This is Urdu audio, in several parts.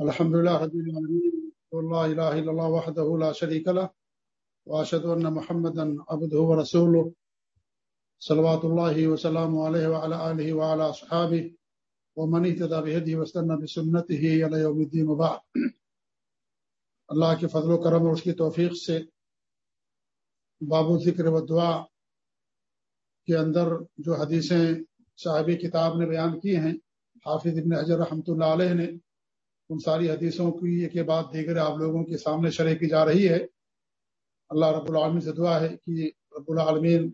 الحمد لله رب العالمين والله لا اله الا الله وحده لا شريك له واشهد ان محمدا عبده ورسوله صلوات الله وسلامه عليه وعلى اله وعلى اصحابه ومن اهتدى بهديه واستنى بسنته الى يوم الدين وبعد اللہ کے فضل و کرم اور اس کی توفیق سے باب ذکر و دعا کے اندر جو حدیثیں صاحبی کتاب نے بیان کی ہیں، حافظ ابن حجر رحمۃ اللہ علیہ نے ان ساری حدیثوں کی کے بعد دیگر آپ لوگوں کے سامنے شرح کی جا رہی ہے۔ اللہ رب العالمین سے دعا ہے کہ رب العالمین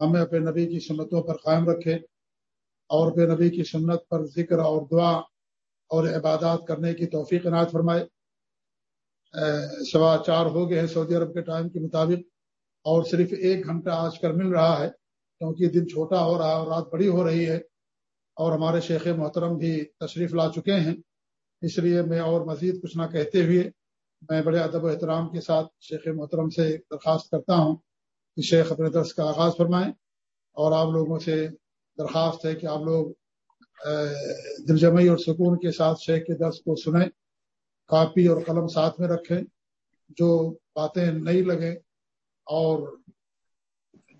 ہمیں اپنے نبی کی سنتوں پر قائم رکھے اور اپنے نبی کی سنت پر ذکر اور دعا اور عبادات کرنے کی توفیق عنایت فرمائے۔ سوا چار ہو گئے ہیں سعودی عرب کے ٹائم کے مطابق اور صرف ایک گھنٹہ آج کل مل رہا ہے کیونکہ دن چھوٹا ہو رہا ہے اور رات بڑی ہو رہی ہے اور ہمارے شیخ محترم بھی تشریف لا چکے ہیں۔ اس لیے میں اور مزید کچھ نہ کہتے ہوئے میں بڑے ادب و احترام کے ساتھ شیخ محترم سے درخواست کرتا ہوں کہ شیخ اپنے درس کا آغاز فرمائیں اور آپ لوگوں سے درخواست ہے کہ آپ لوگ دلجمعی اور سکون کے ساتھ شیخ کے درس کو سنیں، کاپی اور قلم ساتھ میں رکھیں، جو باتیں نہیں لگیں اور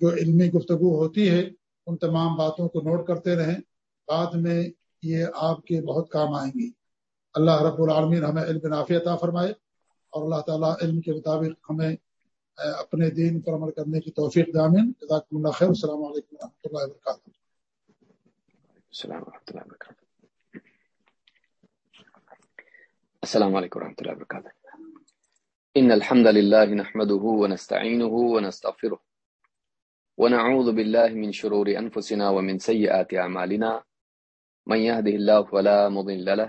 جو علمی گفتگو ہوتی ہے، ان تمام باتوں کو نوٹ کرتے رہیں، بعد میں یہ آپ کے بہت کام آئیں گی۔ اللہ رب العالمین ہمیں علم نافع عطا فرمائے اور اللہ تعالیٰ علم کے مطابق ہمیں اپنے دین پر عمل کرنے کی توفیق دامن جزاک اللہ خیر۔ السلام علیکم و رحمۃ اللہ وبرکاتہ۔ السلام علیکم ورحمۃ اللہ وبرکاتہ۔ ان الحمد لله نحمده ونستعينه ونستغفره ونعوذ بالله من شرور انفسنا ومن سيئات اعمالنا من يهده الله فلا مضل له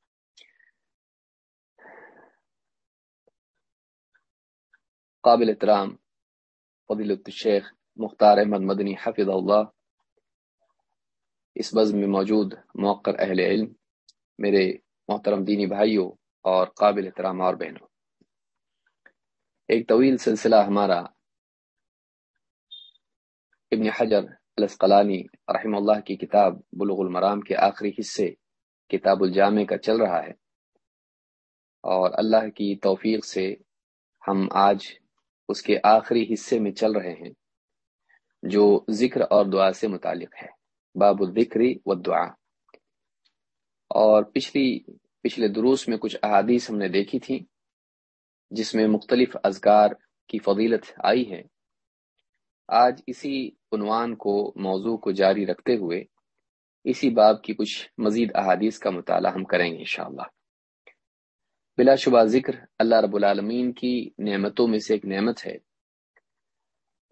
قابل احترام، فضیلت الشیخ مختار احمد مدنی حفظ اللہ اس بزم میں موجود موقر اہل علم، میرے محترم دینی بھائیوں اور قابل احترام اور بہنوں۔ ایک طویل سلسلہ ہمارا ابن حجر الاسقلانی رحم اللہ کی کتاب بلغ المرام کے آخری حصے کتاب الجامع کا چل رہا ہے۔ اور اللہ کی توفیق سے ہم آج اس کے آخری حصے میں چل رہے ہیں، جو ذکر اور دعا سے متعلق ہے۔ باب الذکری و دعا اور پچھلی، پچھلے دروس میں کچھ احادیث ہم نے دیکھی تھی، جس میں مختلف اذکار کی فضیلت آئی ہے۔ آج اسی عنوان کو، موضوع کو جاری رکھتے ہوئے اسی باب کی کچھ مزید احادیث کا مطالعہ ہم کریں گے انشاءاللہ۔ بلا شبہ ذکر اللہ رب العالمین کی نعمتوں میں سے ایک نعمت ہے۔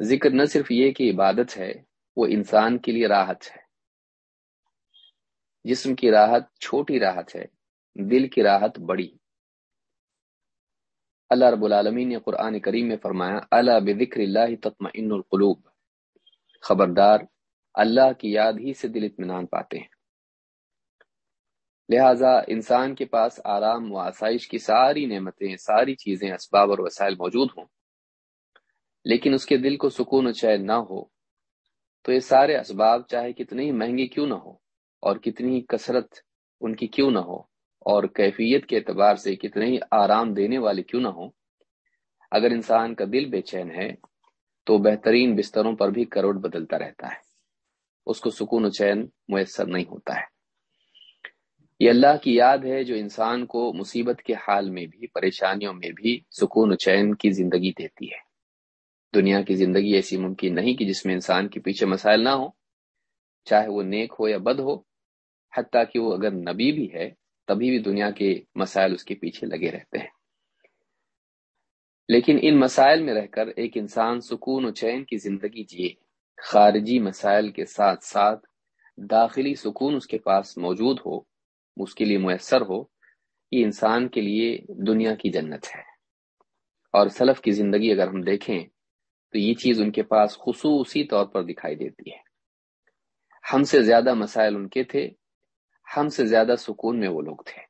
ذکر نہ صرف یہ کہ عبادت ہے، وہ انسان کے لیے راحت ہے۔ جسم کی راحت چھوٹی راحت ہے، دل کی راحت بڑی۔ اللہ رب العالمین نے قرآن کریم میں فرمایا اللہ بذکر اللہ تطمئن القلوب۔ خبردار، اللہ کی یاد ہی سے دل اطمینان پاتے ہیں۔ لہٰذا انسان کے پاس آرام و آسائش کی ساری نعمتیں، ساری چیزیں، اسباب اور وسائل موجود ہوں۔ لیکن اس کے دل کو سکون و چین نہ ہو، تو یہ سارے اسباب چاہے کتنی مہنگی کیوں نہ ہو اور کتنی کثرت ان کی کیوں نہ ہو اور کیفیت کے اعتبار سے کتنے ہی آرام دینے والے کیوں نہ ہو اگر انسان کا دل بے چین ہے، تو بہترین بستروں پر بھی کروڑ بدلتا رہتا ہے۔ اس کو سکون و چین میسر نہیں ہوتا ہے۔ یہ اللہ کی یاد ہے جو انسان کو مصیبت کے حال میں بھی، پریشانیوں میں بھی سکون و چین کی زندگی دیتی ہے۔ دنیا کی زندگی ایسی ممکن نہیں کہ جس میں انسان کے پیچھے مسائل نہ ہو چاہے وہ نیک ہو یا بد ہو، حتیٰ کہ وہ اگر نبی بھی ہے، تبھی بھی دنیا کے مسائل اس کے پیچھے لگے رہتے ہیں۔ لیکن ان مسائل میں رہ کر ایک انسان سکون و چین کی زندگی جیے۔ خارجی مسائل کے ساتھ ساتھ داخلی سکون اس کے پاس موجود ہو۔ اس کے لیے میسر ہو یہ انسان کے لیے دنیا کی جنت ہے۔ اور سلف کی زندگی اگر ہم دیکھیں تو یہ چیز ان کے پاس خصوصی طور پر دکھائی دیتی ہے۔ ہم سے زیادہ مسائل ان کے تھے، ہم سے زیادہ سکون میں وہ لوگ تھے۔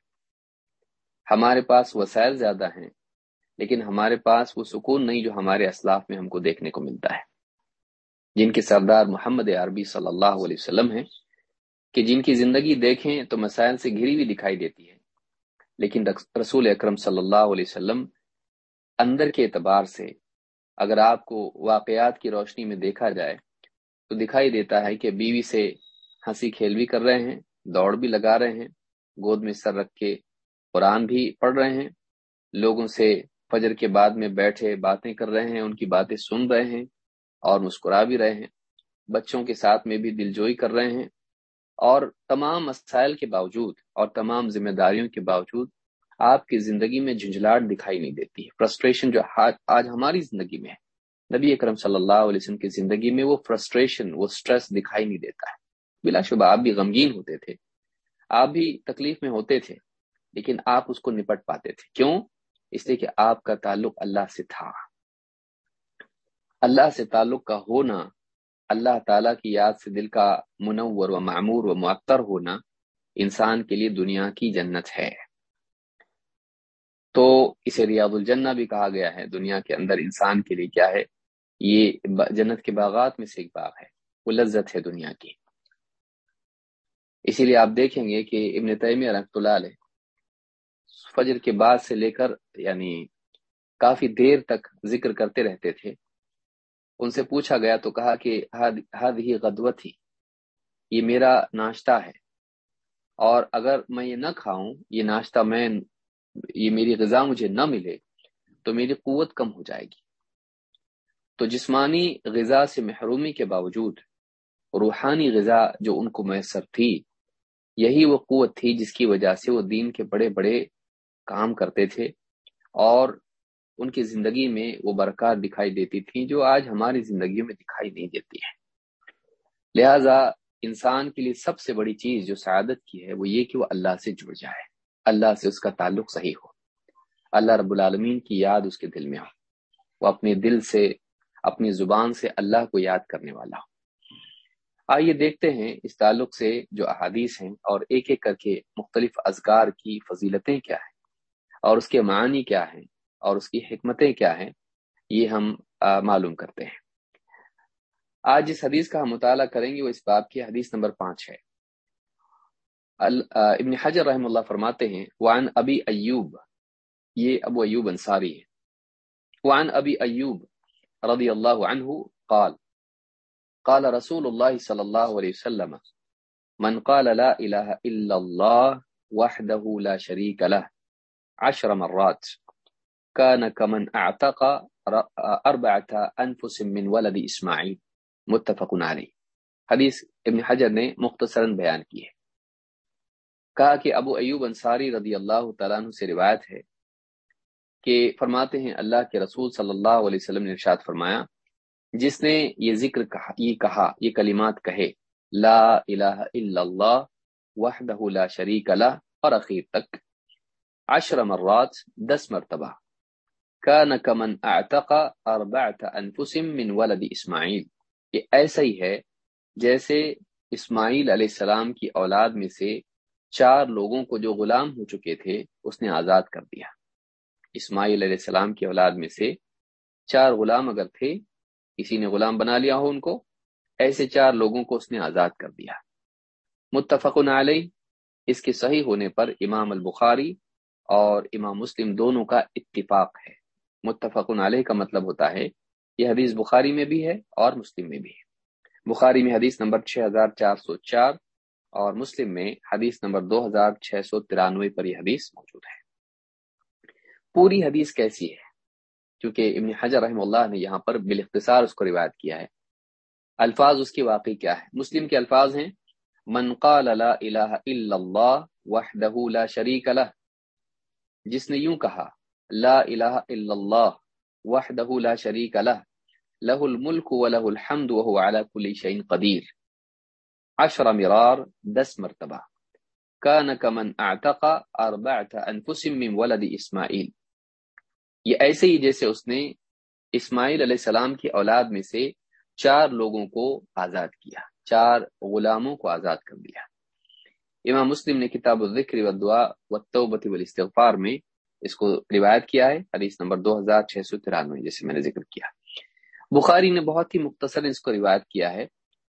ہمارے پاس وسائل زیادہ ہیں، لیکن ہمارے پاس وہ سکون نہیں جو ہمارے اسلاف میں ہم کو دیکھنے کو ملتا ہے۔ جن کے سردار محمد عربی صلی اللہ علیہ وسلم ہیں کہ جن کی زندگی دیکھیں تو مسائل سے گھری ہوئی دکھائی دیتی ہے۔ لیکن رسول اکرم صلی اللہ علیہ وسلم اندر کے اعتبار سے اگر آپ کو واقعات کی روشنی میں دیکھا جائے تو دکھائی دیتا ہے کہ بیوی سے ہنسی کھیل بھی کر رہے ہیں، دوڑ بھی لگا رہے ہیں، گود میں سر رکھ کے قرآن بھی پڑھ رہے ہیں، لوگوں سے فجر کے بعد میں بیٹھے باتیں کر رہے ہیں، ان کی باتیں سن رہے ہیں اور مسکرا بھی رہے ہیں، بچوں کے ساتھ میں بھی دل جوئی کر رہے ہیں۔ اور تمام مسائل کے باوجود اور تمام ذمہ داریوں کے باوجود آپ کی زندگی میں جھنجھلاٹ دکھائی نہیں دیتی ہے۔ فرسٹریشن جو آج ہماری زندگی میں ہے۔ نبی اکرم صلی اللہ علیہ وسلم کی زندگی میں وہ فرسٹریشن وہ سٹریس دکھائی نہیں دیتا ہے۔ بلا شبہ آپ بھی غمگین ہوتے تھے۔ آپ بھی تکلیف میں ہوتے تھے، لیکن آپ اس کو نپٹ پاتے تھے۔ کیوں؟ اس لیے کہ آپ کا تعلق اللہ سے تھا۔ اللہ سے تعلق کا ہونا اللہ تعالی کی یاد سے دل کا منور و معمور و معطر ہونا انسان کے لیے دنیا کی جنت ہے۔ تو اسے ریاض الجنہ بھی کہا گیا ہے۔ دنیا کے اندر انسان کے لیے کیا ہے؟ یہ جنت کے باغات میں سے ایک باغ ہے۔ وہ لذت ہے دنیا کی۔ اسی لیے آپ دیکھیں گے کہ ابن تیمیہ رحمۃ اللہ علیہ فجر کے بعد سے لے کر یعنی کافی دیر تک ذکر کرتے رہتے تھے۔ ان سے پوچھا گیا تو کہا کہ حد ہی غدوت ہی یہ میرا ناشتہ ہے۔ اور اگر میں یہ نہ کھاؤں، یہ ناشتہ میں، یہ میری غذا مجھے نہ ملے، تو میری قوت کم ہو جائے گی۔ تو جسمانی غذا سے محرومی کے باوجود، روحانی غذا جو ان کو میسر تھی، یہی وہ قوت تھی جس کی وجہ سے وہ دین کے بڑے بڑے کام کرتے تھے اور ان کی زندگی میں وہ برکات دکھائی دیتی تھی جو آج ہماری زندگی میں دکھائی نہیں دیتی ہے لہذا انسان کے لیے سب سے بڑی چیز جو سعادت کی ہے وہ یہ کہ وہ اللہ سے جڑ جائے، اللہ سے اس کا تعلق صحیح ہو۔ اللہ رب العالمین کی یاد اس کے دل میں ہو۔ وہ اپنے دل سے، اپنی زبان سے اللہ کو یاد کرنے والا ہو۔ آئیے دیکھتے ہیں اس تعلق سے جو احادیث ہیں اور ایک ایک کر کے مختلف اذکار کی فضیلتیں کیا ہیں اور اس کے معنی کیا ہیں۔ اور اس کی حکمتیں کیا ہیں، یہ ہم معلوم کرتے ہیں۔ آج جس حدیث کا ہم مطالعہ کریں گے، وہ اس باب کی حدیث نمبر پانچ ہے۔ ابن حجر رحم اللہ فرماتے ہیں وان ابی ایوب یہ ابو ایوب انصاری ہے۔ وان ابی ایوب رضی اللہ عنہ قال قال رسول اللہ صلی اللہ علیہ وسلم، من قال لا الہ الا اللہ وحده لا شریک له عشر مرات كان كمن اعتق اربعة انفس من ولد اسماعیل متفق علیہ حدیث ابن حجر نے مختصرا بیان کی ہے. کہا کہ ابو ایوب انصاری رضی اللہ تعالیٰ عنہ سے روایت ہے کہ فرماتے ہیں اللہ کے رسول صلی اللہ علیہ وسلم نے ارشاد فرمایا، جس نے یہ ذکر کہا یہ کہا، یہ کلمات کہے، لا الہ الا اللہ وحدہ لا شریک لہ اور اخیر تک، عشر مرات، دس مرتبہ۔ کان کمن اعتق اربعت انفس من ولد اسماعیل۔ یہ ایسا ہی ہے جیسے اسماعیل علیہ السلام کی اولاد میں سے چار لوگوں کو جو غلام ہو چکے تھے، اس نے آزاد کر دیا۔ اسماعیل علیہ السلام کی اولاد میں سے چار غلام اگر تھے کسی نے غلام بنا لیا ہو ان کو۔ ایسے چار لوگوں کو اس نے آزاد کر دیا۔ متفق علیہ۔ اس کے صحیح ہونے پر امام البخاری اور امام مسلم دونوں کا اتفاق ہے۔ متفق علیہ کا مطلب ہوتا ہے، یہ حدیث بخاری میں بھی ہے اور مسلم میں بھی ہے۔ بخاری میں حدیث نمبر چھ ہزار چار سو چار اور مسلم میں حدیث نمبر دو ہزار چھ سو ترانوے پر یہ حدیث موجود ہے۔ پوری حدیث کیسی ہے؟ کیونکہ ابن حجر رحم اللہ نے یہاں پر بالاختصار اس کو روایت کیا ہے۔ الفاظ اس کی واقعی کیا ہے مسلم کے الفاظ ہیں، من قال لا الہ الا اللہ وحدہ لا شریک لہ جس نے یوں کہا لا الہ الا اللہ وحدہ لا شریک لہ لہ الملک و لہ الحمد وهو على كل شيء قدیر عشر مرار دس مرتبہ کان کمن اعتق اربعت انفس من ولد اسماعیل یہ ایسے ہی جیسے اس نے اسماعیل علیہ السلام کی اولاد میں سے چار لوگوں کو آزاد کیا، چار غلاموں کو آزاد کر دیا۔ امام مسلم نے کتاب الذکر والدعاء والتوبۃ والاستغفار میں اس کو روایت کیا ہے، حدیث نمبر دو ہزار چھ سو ترانوے جیسے میں نے ذکر کیا۔ بخاری نے بہت ہی مختصر اس کو روایت کیا ہے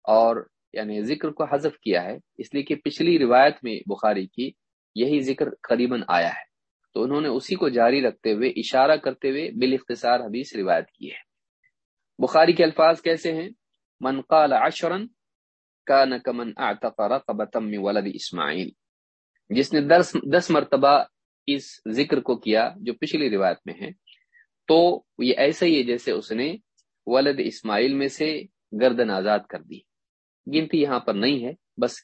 اور یعنی ذکر کو حذف کیا ہے۔ اس لیے کہ پچھلی روایت میں بخاری کی یہی ذکر قریب آیا ہے۔ تو انہوں نے اسی کو جاری رکھتے ہوئے اشارہ کرتے ہوئے بال اختصار حدیث روایت کی ہے۔ بخاری کے الفاظ کیسے ہیں؟ من قال عشرن کا نقمن من ولد اسماعیل۔ جس نے دس دس مرتبہ اس ذکر کو کیا جو پچھلی روایت میں ہے۔ تو یہ ایسا ہی ہے جیسے اس نے ولد اسماعیل میں سے گردن آزاد کر دی۔ گنتی یہاں پر نہیں ہے، بس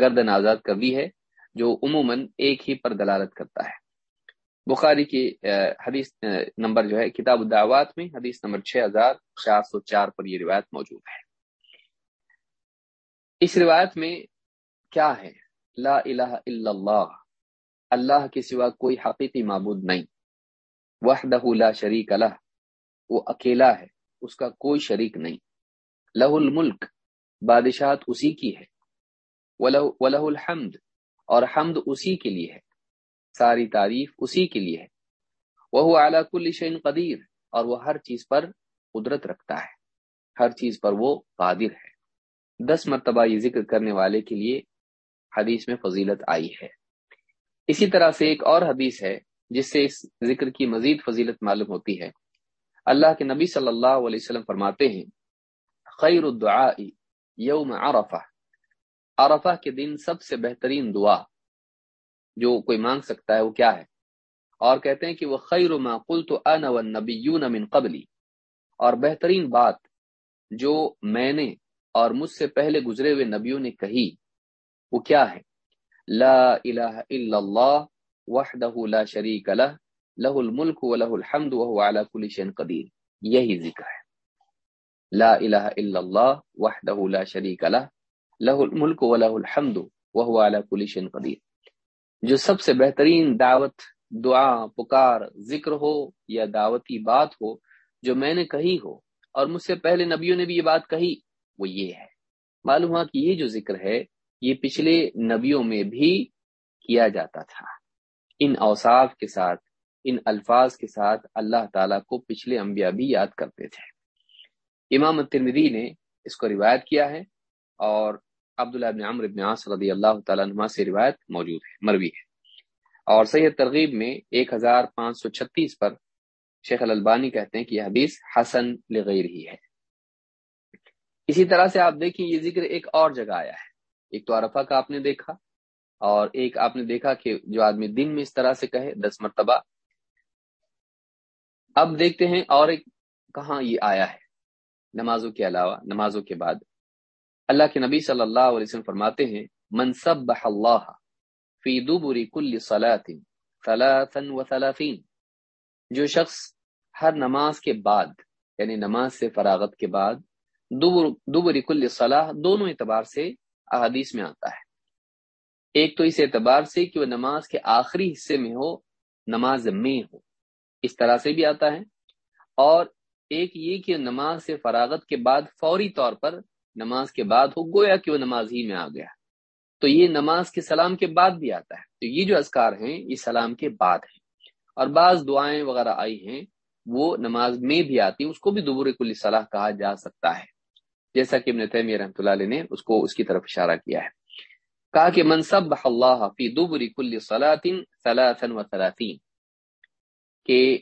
گردن آزاد کر دی ہے، جو عموماً ایک ہی پر دلالت کرتا ہے۔ بخاری کی حدیث نمبر جو ہے، کتاب الدعوات میں، حدیث نمبر چھ ہزار چار سو چار پر یہ روایت موجود ہے۔ اس روایت میں کیا ہے؟ لا الہ الا اللہ۔ اللہ کے سوا کوئی حقیقی معبود نہیں۔ وحدہ لا شریک لہ، وہ اکیلا ہے، اس کا کوئی شریک نہیں۔ لہ الملک، بادشاہت اسی کی ہے۔ ولہ الحمد، اور حمد اسی کے لیے ہے۔ ساری تعریف اسی کے لیے ہے۔ وہ اعلیٰ کل شعین قدیر، اور وہ ہر چیز پر قدرت رکھتا ہے۔ ہر چیز پر وہ قادر ہے۔ دس مرتبہ یہ ذکر کرنے والے کے لیے حدیث میں فضیلت آئی ہے۔ اسی طرح سے ایک اور حدیث ہے جس سے اس ذکر کی مزید فضیلت معلوم ہوتی ہے۔ اللہ کے نبی صلی اللہ علیہ وسلم فرماتے ہیں، خیر الدعاء یوم عرفہ۔ عرفہ کے دن سب سے بہترین دعا جو کوئی مانگ سکتا ہے وہ کیا ہے؟ اور کہتے ہیں کہ وہ خیر ما قلت انا والنبیون من قبلی۔ اور بہترین بات جو میں نے اور مجھ سے پہلے گزرے ہوئے نبیوں نے کہی وہ کیا ہے؟ لا الہ الا اللہ وحدہ لا شریک لہ لہ الملک و لہ الحمد وهو على كل شيء قدیر یہی ذکر ہے۔ لا الہ الا اللہ وحدہ لا شریک لہ لہ الملک و لہ الحمد وهو على كل شيء قدیر جو سب سے بہترین دعوت، دعا، پکار، ذکر ہو یا دعوتی بات ہو، جو میں نے کہی ہو اور مجھ سے پہلے نبیوں نے بھی یہ بات کہی، وہ یہ ہے۔ معلوم ہوا کہ یہ جو ذکر ہے یہ پچھلے نبیوں میں بھی کیا جاتا تھا۔ ان اوصاف کے ساتھ، ان الفاظ کے ساتھ اللہ تعالیٰ کو پچھلے انبیاء بھی یاد کرتے تھے۔ امام ترمدی نے اس کو روایت کیا ہے اور عبداللہ ابن عمر ابن عاص رضی اللہ تعالیٰ عنہ سے روایت موجود ہے، مروی ہے۔ اور صحیح ترغیب میں ایک ہزار پانچ سو چھتیس پر شیخ الالبانی کہتے ہیں کہ یہ حدیث حسن لغیر ہی ہے۔ اسی طرح سے آپ دیکھیں، یہ ذکر ایک اور جگہ آیا ہے۔ ایک تو عرفہ کا آپ نے دیکھا اور ایک آپ نے دیکھا کہ جو آدمی دن میں اس طرح سے کہے، دس مرتبہ۔ اب دیکھتے ہیں اور ایک کہاں یہ آیا ہے۔ نمازوں کے علاوہ، نمازوں کے بعد۔ اللہ کے نبی صلی اللہ علیہ وسلم فرماتے ہیں منصب اللہ فی دبری کل ثلاثا و ثلاثین جو شخص ہر نماز کے بعد یعنی نماز سے فراغت کے بعد دبری کل صلاح دونوں اعتبار سے احادیث میں آتا ہے۔ ایک تو اس اعتبار سے کہ وہ نماز کے آخری حصے میں ہو، نماز میں ہو۔ اس طرح سے بھی آتا ہے۔ اور ایک یہ کہ نماز سے فراغت کے بعد فوری طور پر نماز کے بعد ہو، گویا کہ وہ نماز ہی میں آ گیا۔ تو یہ نماز کے سلام کے بعد بھی آتا ہے۔ تو یہ جو اذکار ہیں، یہ سلام کے بعد ہیں۔ اور بعض دعائیں وغیرہ آئی ہیں، وہ نماز میں بھی آتی ہیں، اس کو بھی دبور کل صلاح کہا جا سکتا ہے۔ جیسا کہ ابن تیمیہ رحمۃ اللہ علیہ نے اس کو اس کی طرف اشارہ کیا ہے۔ کہا کہ منصب اللہ فی دبر کل صلاطن ثلاثن و ثلاثین، کہ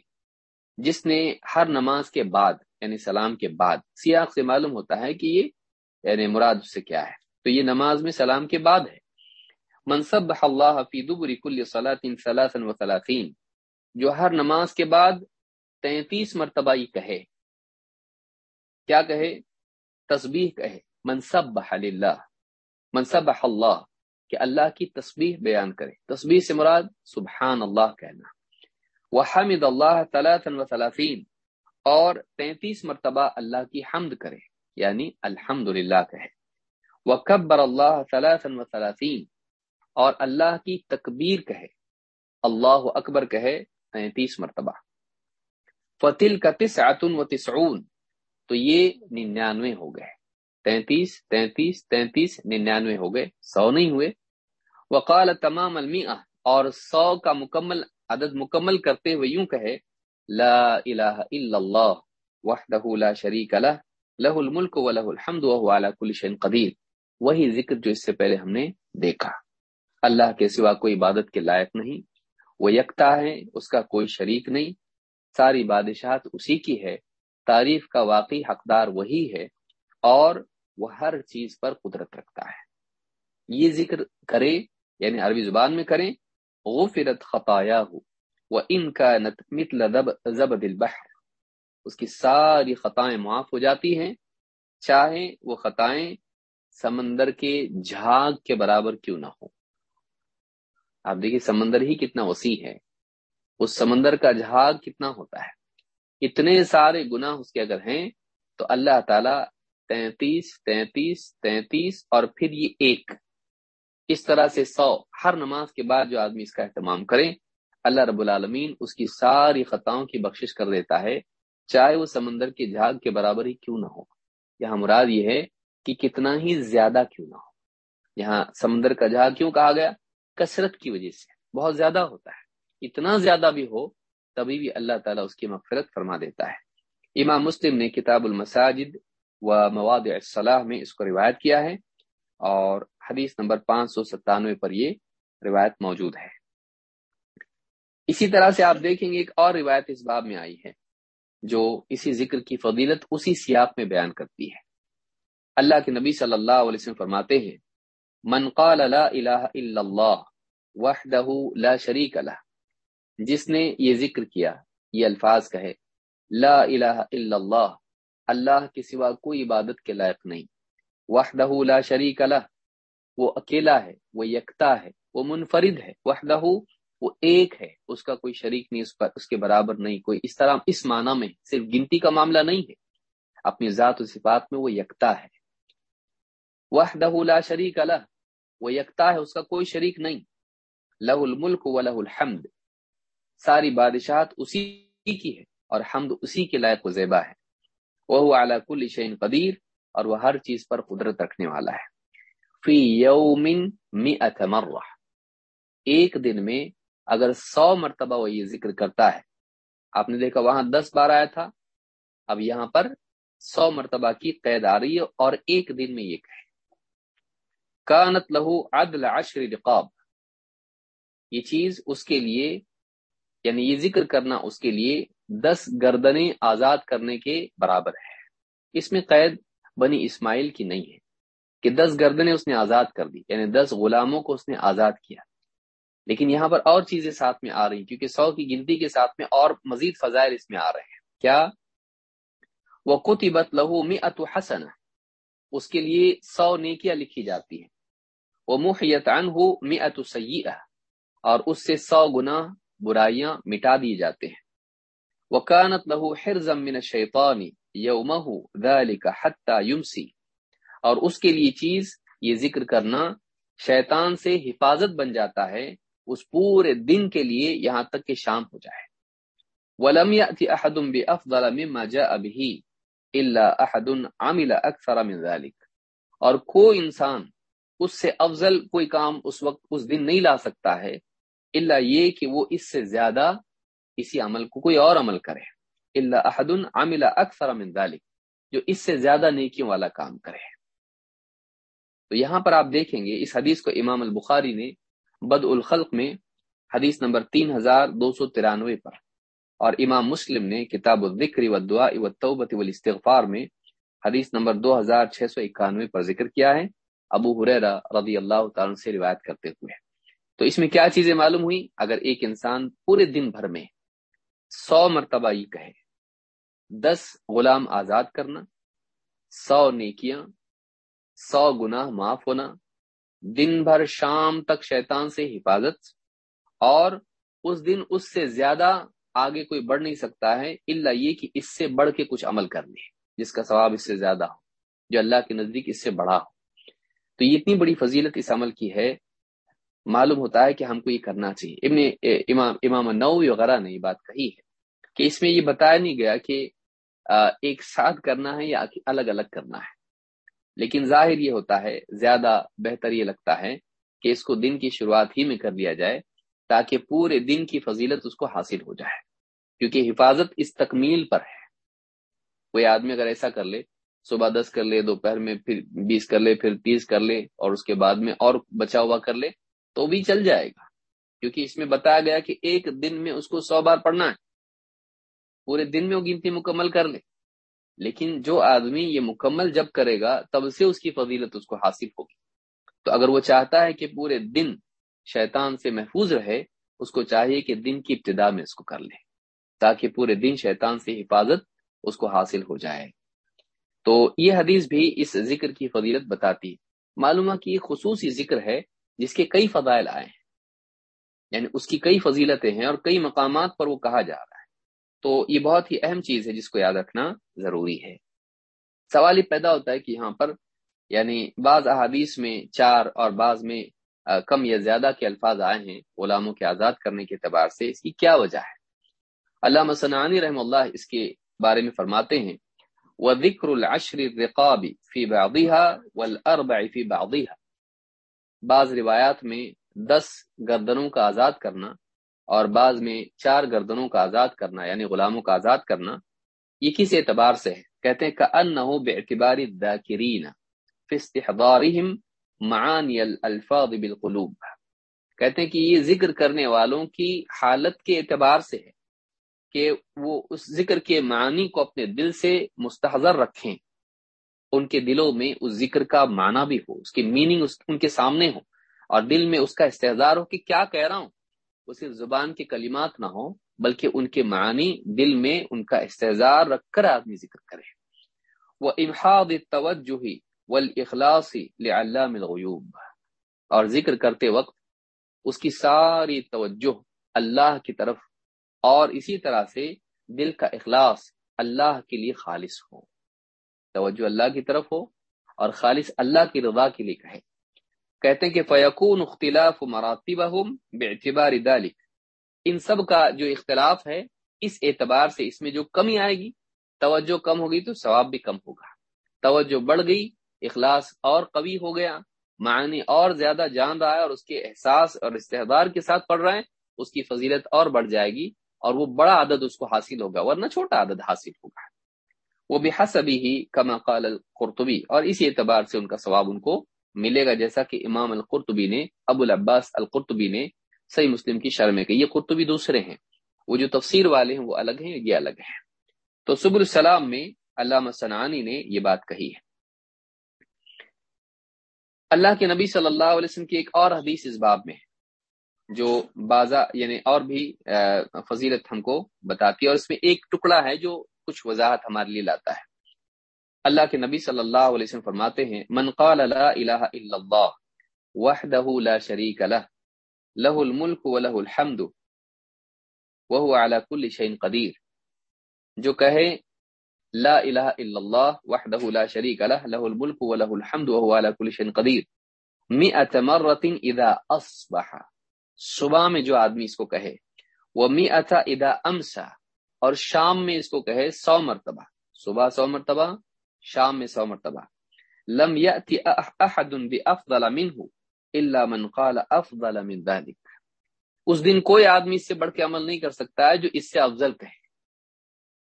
جس نے ہر نماز کے بعد یعنی سلام کے بعد، سیاق سے معلوم ہوتا ہے کہ یہ یعنی مراد اس سے کیا ہے۔ تو یہ نماز میں سلام کے بعد ہے۔ منصب اللہ فی دبر کل صلاطن ثلاثن و ثلاثین، جو ہر نماز کے بعد تینتیس مرتبہ یہ کہے۔ کیا کہے؟ تسبیح کہے منصب اللہ منصب اللہ کہ اللہ کی تسبیح بیان کرے۔ تسبیح سے مراد سبحان اللہ کہنا۔ وہ حمد اللہ و ثلاثین اور تینتیس مرتبہ اللہ کی حمد کرے یعنی الحمد للہ کہے۔ وہ قبر اللہ و ثلاثین اور اللہ کی تکبیر کہے۔ اللہ اکبر کہے تینتیس مرتبہ۔ فتل کا تسعتن و تسعون تو یہ ننانوے ہو گئے۔ تینتیس تینتیس تینتیس، ننانوے ہو گئے۔ سو نہیں ہوئے۔ وقال تمام المیہ اور سو کا مکمل عدد مکمل کرتے ہوئے یوں کہے، لا الہ الا اللہ وحدہ لا شریک لہ لہ الملک و لہ الحمد وهو على كل شيء قدیر۔ وہی ذکر جو اس سے پہلے ہم نے دیکھا۔ اللہ کے سوا کوئی عبادت کے لائق نہیں، وہ یکتا ہے، اس کا کوئی شریک نہیں۔ ساری بادشاہت اسی کی ہے۔ تعریف کا واقعی حقدار وہی ہے اور وہ ہر چیز پر قدرت رکھتا ہے۔ یہ ذکر کرے یعنی عربی زبان میں کریں، غفرت خطایا ہو وہ ان کا زبد البحر۔ اس کی ساری خطائیں معاف ہو جاتی ہیں، چاہے وہ خطائیں سمندر کے جھاگ کے برابر کیوں نہ ہو آپ دیکھیے سمندر ہی کتنا وسیع ہے۔ اس سمندر کا جہاز کتنا ہوتا ہے؟ اتنے سارے گناہ اس کے اگر ہیں، تو اللہ تعالی تینتیس تینتیس تینتیس اور پھر یہ ایک۔ اس طرح سے سو۔ ہر نماز کے بعد جو آدمی اس کا اہتمام کریں اللہ رب العالمین اس کی ساری خطاؤں کی بخشش کر دیتا ہے، چاہے وہ سمندر کے جھاگ کے برابر ہی کیوں نہ ہو۔ یہاں مراد یہ ہے کہ کتنا ہی زیادہ کیوں نہ ہو۔ یہاں سمندر کا جہاز کیوں کہا گیا؟ کثرت کی وجہ سے۔ بہت زیادہ ہوتا ہے۔ اتنا زیادہ بھی ہو تبھی بھی اللہ تعالیٰ اس کی مغفرت فرما دیتا ہے۔ امام مسلم نے کتاب المساجد و مواد الصلاح میں اس کو روایت کیا ہے اور حدیث نمبر پانچ سو ستانوے پر یہ روایت موجود ہے۔ اسی طرح سے آپ دیکھیں گے ایک اور روایت اس باب میں آئی ہے جو اسی ذکر کی فضیلت اسی سیاق میں بیان کرتی ہے۔ اللہ کے نبی صلی اللہ علیہ وسلم فرماتے ہیں، من قال لا الہ الا اللہ وحدہ لا شریک لہ جس نے یہ ذکر کیا، یہ الفاظ کہے لا الہ الا اللہ اللہ کے سوا کوئی عبادت کے لائق نہیں۔ وحدہ لا شریک لہ، وہ اکیلا ہے، وہ یکتا ہے، وہ منفرد ہے۔ وحدہ وہ ایک ہے، اس کا کوئی شریک نہیں، اس پر اس کے برابر نہیں، کوئی اس طرح، اس معنی میں صرف گنتی کا معاملہ نہیں ہے۔ اپنی ذات و صفات میں وہ یکتا ہے۔ وحدہ لا شریک لہ، وہ یکتا ہے، اس کا کوئی شریک نہیں۔ لہ الملک و لہ الحمد ساری بادشاہت اسی کی ہے اور حمد اسی کے لائق و زیبا ہے۔ وہ اعلیٰ کل شعین قدیر اور وہ ہر چیز پر قدرت رکھنے والا ہے۔ فی یومن مرہ۔ ایک دن میں اگر سو مرتبہ وہ یہ ذکر کرتا ہے۔ آپ نے دیکھا وہاں دس بار آیا تھا۔ اب یہاں پر سو مرتبہ کی قید آ رہی ہے اور ایک دن میں یہ کہے۔ کانت لہو عدل عشر رقاب۔ یہ چیز اس کے لیے یعنی یہ ذکر کرنا اس کے لیے دس گردنیں آزاد کرنے کے برابر ہے۔ اس میں قید بنی اسماعیل کی نہیں ہے کہ دس گردنیں اس نے آزاد کر دی یعنی دس غلاموں کو اس نے آزاد کیا۔ لیکن یہاں پر اور چیزیں ساتھ میں آ رہی کیونکہ سو کی گنتی کے ساتھ میں اور مزید فضائل اس میں آ رہے ہیں۔ کیا؟ وہ کتبت لہو می ات حسن اس کے لیے سو نیکیاں لکھی جاتی ہیں۔ وہ محیط ان ہو ات اور اس سے سو گنا برائیاں مٹا دیے جاتے ہیں۔ وکانت لہو حرزم من الشیطان یومہ ذالک حتی یمسی اور اس کے لیے چیز یہ ذکر کرنا شیطان سے حفاظت بن جاتا ہے اس پورے دن کے لیے یہاں تک کہ شام ہو جائے۔ ولم يأتي احد بافضل مما جاء به الا احد عمل اكثر من ذلك۔ اور کوئی انسان اس سے افضل کوئی کام اس وقت اس دن نہیں لا سکتا ہے۔ اللہ یہ کہ وہ اس سے زیادہ اسی عمل کو کوئی اور عمل کرے۔ اللہ احد عمل اکثر من ذلك جو اس سے زیادہ نیکیوں والا کام کرے۔ تو یہاں پر آپ دیکھیں گے، اس حدیث کو امام البخاری نے بد الخلق میں حدیث نمبر تین ہزار دو سو ترانوے پر، اور امام مسلم نے کتاب الذکر والدعاء والتوبۃ والاستغفار میں حدیث نمبر دو ہزار چھ سو اکانوے پر ذکر کیا ہے۔ ابو حریرہ رضی اللہ تعالی سے روایت کرتے ہوئے۔ تو اس میں کیا چیزیں معلوم ہوئی اگر ایک انسان پورے دن بھر میں سو مرتبہ یہ کہے، دس غلام آزاد کرنا، سو نیکیاں، سو گناہ معاف ہونا، دن بھر شام تک شیطان سے حفاظت، اور اس دن اس سے زیادہ آگے کوئی بڑھ نہیں سکتا ہے اللہ یہ کہ اس سے بڑھ کے کچھ عمل کر لے، جس کا ثواب اس سے زیادہ ہو، جو اللہ کے نزدیک اس سے بڑا ہو۔ تو یہ اتنی بڑی فضیلت اس عمل کی ہے معلوم ہوتا ہے کہ ہم کو یہ کرنا چاہیے۔ ابن امام امام نوی وغیرہ نے یہ بات کہی ہے کہ اس میں یہ بتایا نہیں گیا کہ ایک ساتھ کرنا ہے یا الگ الگ کرنا ہے۔ لیکن ظاہر یہ ہوتا ہے، زیادہ بہتر یہ لگتا ہے کہ اس کو دن کی شروعات ہی میں کر لیا جائے تاکہ پورے دن کی فضیلت اس کو حاصل ہو جائے۔ کیونکہ حفاظت اس تکمیل پر ہے۔ کوئی آدمی اگر ایسا کر لے، صبح دس کر لے، دوپہر میں پھر بیس کر لے، پھر تیس کر لے اور اس کے بعد میں اور بچا ہوا کر لے تو بھی چل جائے گا۔ کیونکہ اس میں بتایا گیا کہ ایک دن میں اس کو سو بار پڑھنا ہے۔ پورے دن میں وہ گنتی مکمل کر لے۔ لیکن جو آدمی یہ مکمل جب کرے گا، تب سے اس کی فضیلت اس کو حاصل ہوگی۔ تو اگر وہ چاہتا ہے کہ پورے دن شیطان سے محفوظ رہے، اس کو چاہیے کہ دن کی ابتدا میں اس کو کر لے، تاکہ پورے دن شیطان سے حفاظت اس کو حاصل ہو جائے۔ تو یہ حدیث بھی اس ذکر کی فضیلت بتاتی معلومہ کی خصوصی ذکر ہے جس کے کئی فضائل آئے ہیں۔ یعنی اس کی کئی فضیلتیں ہیں اور کئی مقامات پر وہ کہا جا رہا ہے۔ تو یہ بہت ہی اہم چیز ہے جس کو یاد رکھنا ضروری ہے۔ سوال یہ پیدا ہوتا ہے کہ یہاں پر یعنی بعض احادیث میں چار اور بعض میں کم یا زیادہ کے الفاظ آئے ہیں غلاموں کے آزاد کرنے کے اعتبار سے۔ اس کی کیا وجہ ہے؟ علامہ صنعانی رحم اللہ اس کے بارے میں فرماتے ہیں وہ ذکر العشر رقاب فی بعضها والاربع فی بعض روایات میں دس گردنوں کا آزاد کرنا اور بعض میں چار گردنوں کا آزاد کرنا یعنی غلاموں کا آزاد کرنا، یہ کس اعتبار سے ہے؟ کہتے ہیں کہ ان بے اعتبار داکرین فستحضارہم معانی الفاظ بالقلوب۔ کہتے ہیں کہ یہ ذکر کرنے والوں کی حالت کے اعتبار سے ہے کہ وہ اس ذکر کے معنی کو اپنے دل سے مستحضر رکھیں۔ ان کے دلوں میں اس ذکر کا معنی بھی ہو، اس کی میننگ ان کے سامنے ہو۔ اور دل میں اس کا استحضار ہو کہ کیا کہہ رہا ہوں۔ وہ صرف زبان کے کلمات نہ ہو بلکہ ان کے معنی دل میں ان کا استحضار رکھ کر آدمی ذکر کرے۔ وہ امحاد توجہ والاخلاصی لعلام الغیوب۔ اور ذکر کرتے وقت اس کی ساری توجہ اللہ کی طرف، اور اسی طرح سے دل کا اخلاص اللہ کے لیے خالص ہو۔ توجہ اللہ کی طرف ہو اور خالص اللہ کی رضا کے لیے کہے کہتے ہیں کہ فیقون اختلاف مراتب بے اعتبار ان سب کا جو اختلاف ہے، اس اعتبار سے اس میں جو کمی آئے گی، توجہ کم ہوگی تو ثواب بھی کم ہوگا۔ توجہ بڑھ گئی، اخلاص اور قوی ہو گیا معنی اور زیادہ جان رہا ہے اور اس کے احساس اور استحدار کے ساتھ پڑھ رہے ہیں اس کی فضیلت اور بڑھ جائے گی اور وہ بڑا عدد اس کو حاصل ہوگا، ورنہ چھوٹا عدد حاصل ہوگا۔ وہ بھی حسبی ہی کما قال القرطبی اور اسی اعتبار سے ان کا ثواب ان کو ملے گا، جیسا کہ امام القرطبی نے، ابو العباس القرطبی نے صحیح مسلم کی شرح میں کہ یہ قرطبی دوسرے ہیں، وہ جو تفسیر والے ہیں وہ الگ ہیں، یہ الگ ہیں۔ تو سب السلام میں علامہ سنانی نے یہ بات کہی ہے۔ اللہ کے نبی صلی اللہ علیہ وسلم کی ایک اور حدیث اس باب میں، جو بازا یعنی اور بھی فضیلت ہم کو بتاتی ہے، اور اس میں ایک ٹکڑا ہے جو کچھ وضاحت ہمارے لیے لاتا ہے۔ اللہ کے نبی صلی اللہ علیہ وسلم فرماتے ہیں، من قال لا الہ الا اللہ وحدہ لا شریک لہ لہ الملک و لہ الحمد، وهو على كل شيء قدیر۔ جو کہے، لا الہ الا اللہ وحدہ لا شریک لہ لہ الملک و لہ الحمد، وهو على كل شيء قدیر۔ مئة مرة اذا اصبح۔ صبح میں جو آدمی اس کو کہے وہ مئة اذا امسا۔ اور شام میں اس کو کہے سو مرتبہ۔ صبح سو مرتبہ، شام میں سو مرتبہ۔ لم يأتي احد بافضل منه الا من قال افضل من ذلك اس دن کوئی آدمی اس سے بڑھ کے عمل نہیں کر سکتا ہے جو اس سے افضل کہے۔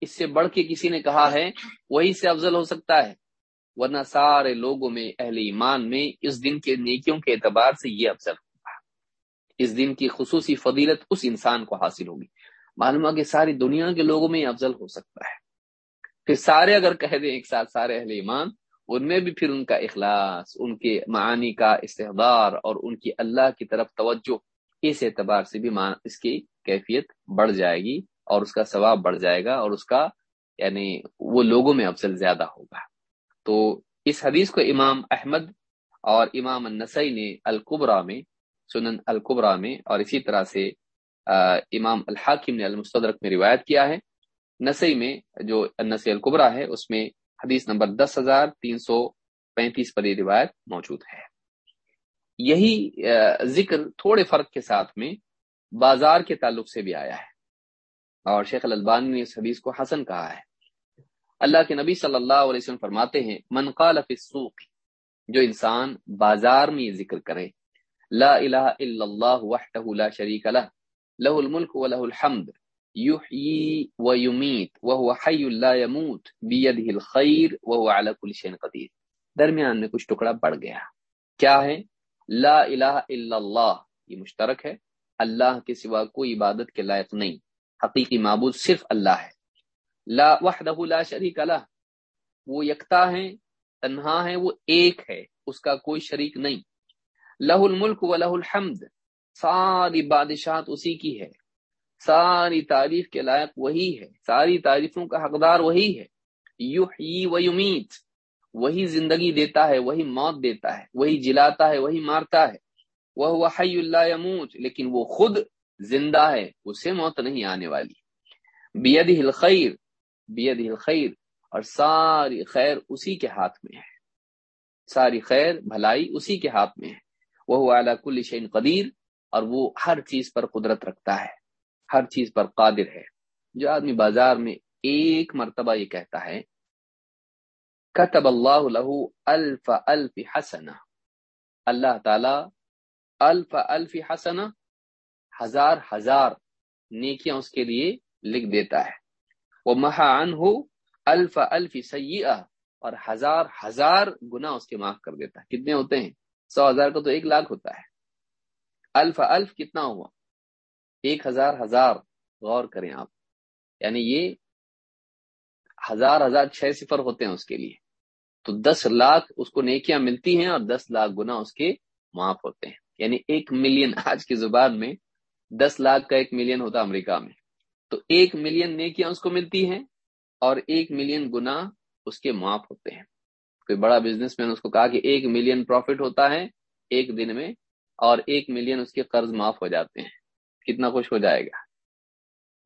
اس سے بڑھ کے کسی نے کہا ہے، وہی سے افضل ہو سکتا ہے۔ ورنہ سارے لوگوں میں، اہل ایمان میں اس دن کے نیکیوں کے اعتبار سے یہ افضل ہوگا۔ اس دن کی خصوصی فضیلت اس انسان کو حاصل ہوگی۔ معلوم ہے کہ ساری دنیا کے لوگوں میں یہ افضل ہو سکتا ہے۔ پھر سارے اگر کہہ دیں ایک ساتھ سارے اہل ایمان، ان میں بھی پھر ان کا اخلاص، ان کے معانی کا استحدار اور ان کی اللہ کی طرف توجہ، اس اعتبار سے بھی اس کی کیفیت بڑھ جائے گی اور اس کا ثواب بڑھ جائے گا اور اس کا یعنی وہ لوگوں میں افضل زیادہ ہوگا۔ تو اس حدیث کو امام احمد اور امام النسائی نے القبرا میں، سنن القبرا میں اور اسی طرح سے امام الحاکم نے المستدرک میں روایت کیا ہے۔ نسی میں جو نسی القبرا ہے، اس میں حدیث نمبر دس ہزار تین سو پینتیس پر یہ روایت موجود ہے۔ یہی ذکر تھوڑے فرق کے ساتھ میں بازار کے تعلق سے بھی آیا ہے۔ اور شیخ البانی نے اس حدیث کو حسن کہا ہے۔ اللہ کے نبی صلی اللہ علیہ وسلم فرماتے ہیں، من قال فی السوق جو انسان بازار میں یہ ذکر کرے۔ لا الہ الا اللہ وحدہ لا شریک لہ۔ لہ الملک و لہ الحمد یحیی و یمیت وهو حی لا يموت بیدہ الخیر وهو علی کل شیء قدیر درمیان میں کچھ ٹکڑا پڑ گیا۔ کیا ہے؟ لا الہ الا اللہ، یہ مشترک ہے۔ اللہ کے سوا کوئی عبادت کے لائق نہیں۔ حقیقی معبود صرف اللہ ہے۔ لا وحدہ لا شریک لہ وہ یکتا ہے، تنہا ہے، وہ ایک ہے، اس کا کوئی شریک نہیں۔ لہ الملک و لہ الحمد ساری بادشاہت اسی کی ہے۔ ساری تعریف کے لائق وہی ہے۔ ساری تعریفوں کا حقدار وہی ہے۔ یحیی و یمیت۔ وہی زندگی دیتا ہے، وہی موت دیتا ہے، وہی جلاتا ہے، وہی مارتا ہے۔ وہ حی اللہ یموت۔ لیکن وہ خود زندہ ہے، اسے موت نہیں آنے والی۔ بید الخیر۔ بید الخیر۔ اور ساری خیر اسی کے ہاتھ میں ہے۔ ساری خیر، بھلائی اسی کے ہاتھ میں ہے۔ وہ اعلیٰ کل شعین قدیر۔ اور وہ ہر چیز پر قدرت رکھتا ہے، ہر چیز پر قادر ہے۔ جو آدمی بازار میں ایک مرتبہ یہ کہتا ہے، کتب اللہ له الف الف حسنہ اللہ تعالی الف الف حسنہ ہزار ہزار نیکیاں اس کے لیے لکھ دیتا ہے۔ وہ محا عنہ الف الف سیئہ اور ہزار ہزار گنا اس کے معاف کر دیتا ہے۔ کتنے ہوتے ہیں؟ سو ہزار کا تو ایک لاکھ ہوتا ہے۔ الف الف کتنا ہوا؟ ایک ہزار ہزار، غور کریں آپ۔ یعنی یہ ہزار ہزار چھ صفر ہوتے ہیں اس کے لیے۔ تو دس لاکھ اس کو نیکیاں ملتی ہیں اور دس لاکھ گنا اس کے معاف ہوتے ہیں۔ یعنی ایک ملین، آج کی زبان میں دس لاکھ کا ایک ملین ہوتا امریکہ میں۔ تو ایک ملین نیکیاں اس کو ملتی ہیں اور ایک ملین گنا اس کے معاف ہوتے ہیں۔ کوئی بڑا بزنس مین اس کو کہا کہ ایک ملین پروفٹ ہوتا ہے، ایک دن میں اور ایک ملین اس کے قرض معاف ہو جاتے ہیں۔ کتنا خوش ہو جائے گا۔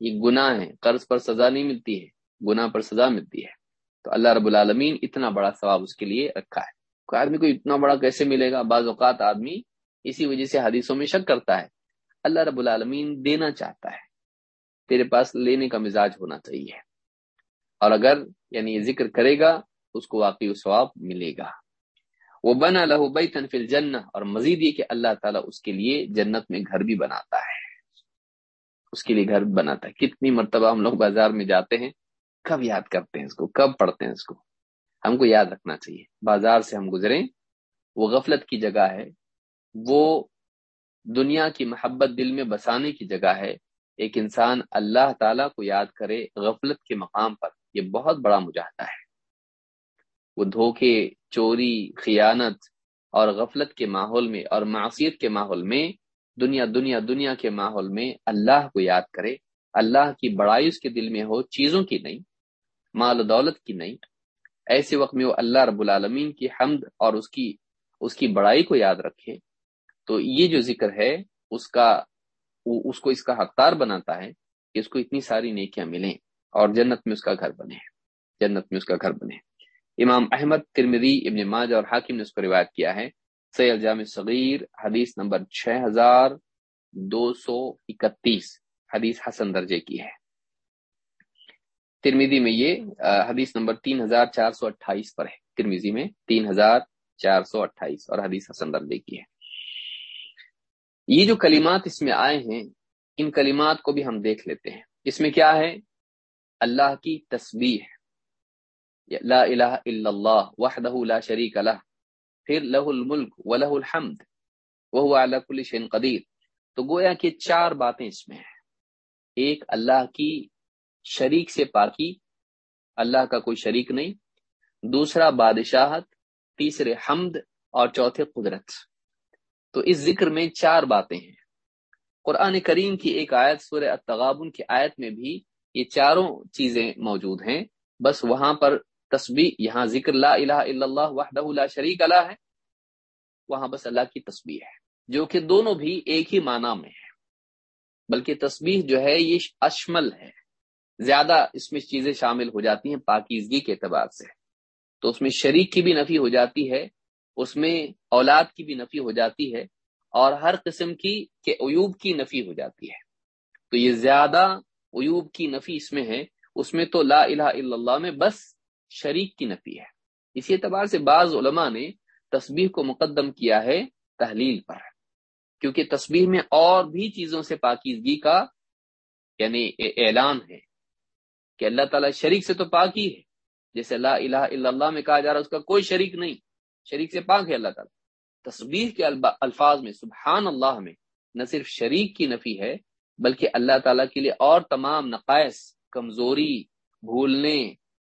یہ گناہ ہے قرض پر سزا نہیں ملتی ہے۔ گناہ پر سزا ملتی ہے۔ تو اللہ رب العالمین اتنا بڑا ثواب اس کے لیے رکھا ہے۔ کوئی آدمی کو اتنا بڑا کیسے ملے گا؟ بعض اوقات آدمی اسی وجہ سے حدیثوں میں شک کرتا ہے۔ اللہ رب العالمین دینا چاہتا ہے۔ تیرے پاس لینے کا مزاج ہونا چاہیے۔ اور اگر یعنی یہ ذکر کرے گا، اس کو واقعی ثواب ملے گا۔ وہ بنا لہو بئی تنفل جن اور مزید یہ کہ اللہ تعالیٰ اس کے لیے جنت میں گھر بھی بناتا ہے۔ اس کے لیے گھر بناتا ہے۔ کتنی مرتبہ ہم لوگ بازار میں جاتے ہیں، کب یاد کرتے ہیں اس کو؟ کب پڑھتے ہیں اس کو؟ ہم کو یاد رکھنا چاہیے۔ بازار سے ہم گزریں، وہ غفلت کی جگہ ہے، وہ دنیا کی محبت دل میں بسانے کی جگہ ہے۔ ایک انسان اللہ تعالی کو یاد کرے غفلت کے مقام پر، یہ بہت بڑا مجاہدہ ہے۔ وہ دھوکے چوری، خیانت اور غفلت کے ماحول میں اور معصیت کے ماحول میں، دنیا دنیا دنیا کے ماحول میں اللہ کو یاد کرے۔ اللہ کی بڑائی اس کے دل میں ہو، چیزوں کی نہیں، مال و دولت کی نہیں۔ ایسے وقت میں وہ اللہ رب العالمین کی حمد اور اس کی اس کی بڑائی کو یاد رکھے۔ تو یہ جو ذکر ہے، اس کا، اس کو اس کا حقدار بناتا ہے کہ اس کو اتنی ساری نیکیاں ملیں اور جنت میں اس کا گھر بنے۔ جنت میں اس کا گھر بنے۔ امام احمد ترمدی ابن ماج اور حاکم نے اس کو روایت کیا ہے۔ سید جامع صغیر حدیث نمبر چھ ہزار دو سو اکتیس۔ حدیث حسن درجے کی ہے۔ ترمیزی میں یہ حدیث نمبر تین ہزار چار سو اٹھائیس پر ہے۔ ترمیزی میں تین ہزار چار سو اٹھائیس اور حدیث حسن درجے کی ہے۔ یہ جو کلمات اس میں آئے ہیں، ان کلمات کو بھی ہم دیکھ لیتے ہیں۔ اس میں کیا ہے؟ اللہ کی تسبیح لا الہ الا اللہ وحدہ لا شریک لہ پھر لہ الملک و لہ الحمد وہ کل شین قدیر تو گویا کہ چار باتیں اس میں ہیں۔ ایک اللہ کی شریک سے پاکی، اللہ کا کوئی شریک نہیں. دوسرا بادشاہت، تیسرے حمد اور چوتھے قدرت۔ تو اس ذکر میں چار باتیں ہیں۔ قرآن کریم کی ایک آیت سورہ التغابن کی آیت میں بھی یہ چاروں چیزیں موجود ہیں۔ بس وہاں پر تسبیح، یہاں ذکر لا الہ الا اللہ وحدہ لا شریک اللہ ہے، وہاں بس اللہ کی تسبیح ہے، جو کہ دونوں بھی ایک ہی معنی میں ہے بلکہ تسبیح جو ہے، یہ اشمل ہے۔ زیادہ اس میں چیزیں شامل ہو جاتی ہیں پاکیزگی کے اعتبار سے۔ تو اس میں شریک کی بھی نفی ہو جاتی ہے، اس میں اولاد کی بھی نفی ہو جاتی ہے، اور ہر قسم کی کہ عیوب کی نفی ہو جاتی ہے۔ تو یہ زیادہ عیوب کی نفی اس میں ہے، اس میں تو لا الہ الا اللہ میں بس شریک کی نفی ہے۔ اسی اعتبار سے بعض علماء نے تسبیح کو مقدم کیا ہے تحلیل پر، کیونکہ تسبیح میں اور بھی چیزوں سے پاکیزگی کا یعنی اعلان ہے کہ اللہ تعالیٰ شریک سے تو پاک ہی ہے۔ جیسے اللہ الہ الا اللہ میں کہا جا رہا ہے، اس کا کوئی شریک نہیں، شریک سے پاک ہے اللہ تعالیٰ۔ تصویر کے الفاظ میں، سبحان اللہ میں نہ صرف شریک کی نفی ہے، بلکہ اللہ تعالیٰ کے لیے اور تمام نقائص، کمزوری، بھولنے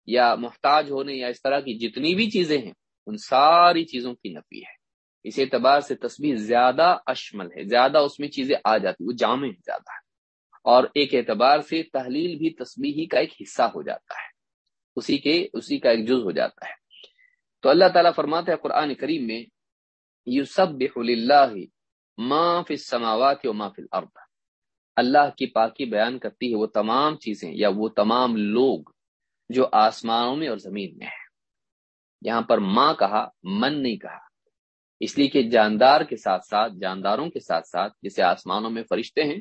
یا محتاج ہونے یا اس طرح کی جتنی بھی چیزیں ہیں، ان ساری چیزوں کی نفی ہے۔ اس اعتبار سے تصویر زیادہ اشمل ہے، زیادہ اس میں چیزیں آ جاتی، وہ جامع زیادہ۔ ہے اور ایک اعتبار سے تحلیل بھی تصویر کا ایک حصہ ہو جاتا ہے، اسی کے، اسی کا ایک جز ہو جاتا ہے۔ تو اللہ تعالیٰ فرماتا ہے قرآن کریم میں یو سب ما فی السماوات و ما فی الارض۔ اللہ کی پاکی بیان کرتی ہے وہ تمام چیزیں یا وہ تمام لوگ جو آسمانوں میں اور زمین میں ہیں یہاں پر ماں کہا، من نہیں کہا۔ اس لیے کہ جاندار کے ساتھ ساتھ، جانداروں کے ساتھ ساتھ جسے آسمانوں میں فرشتے ہیں،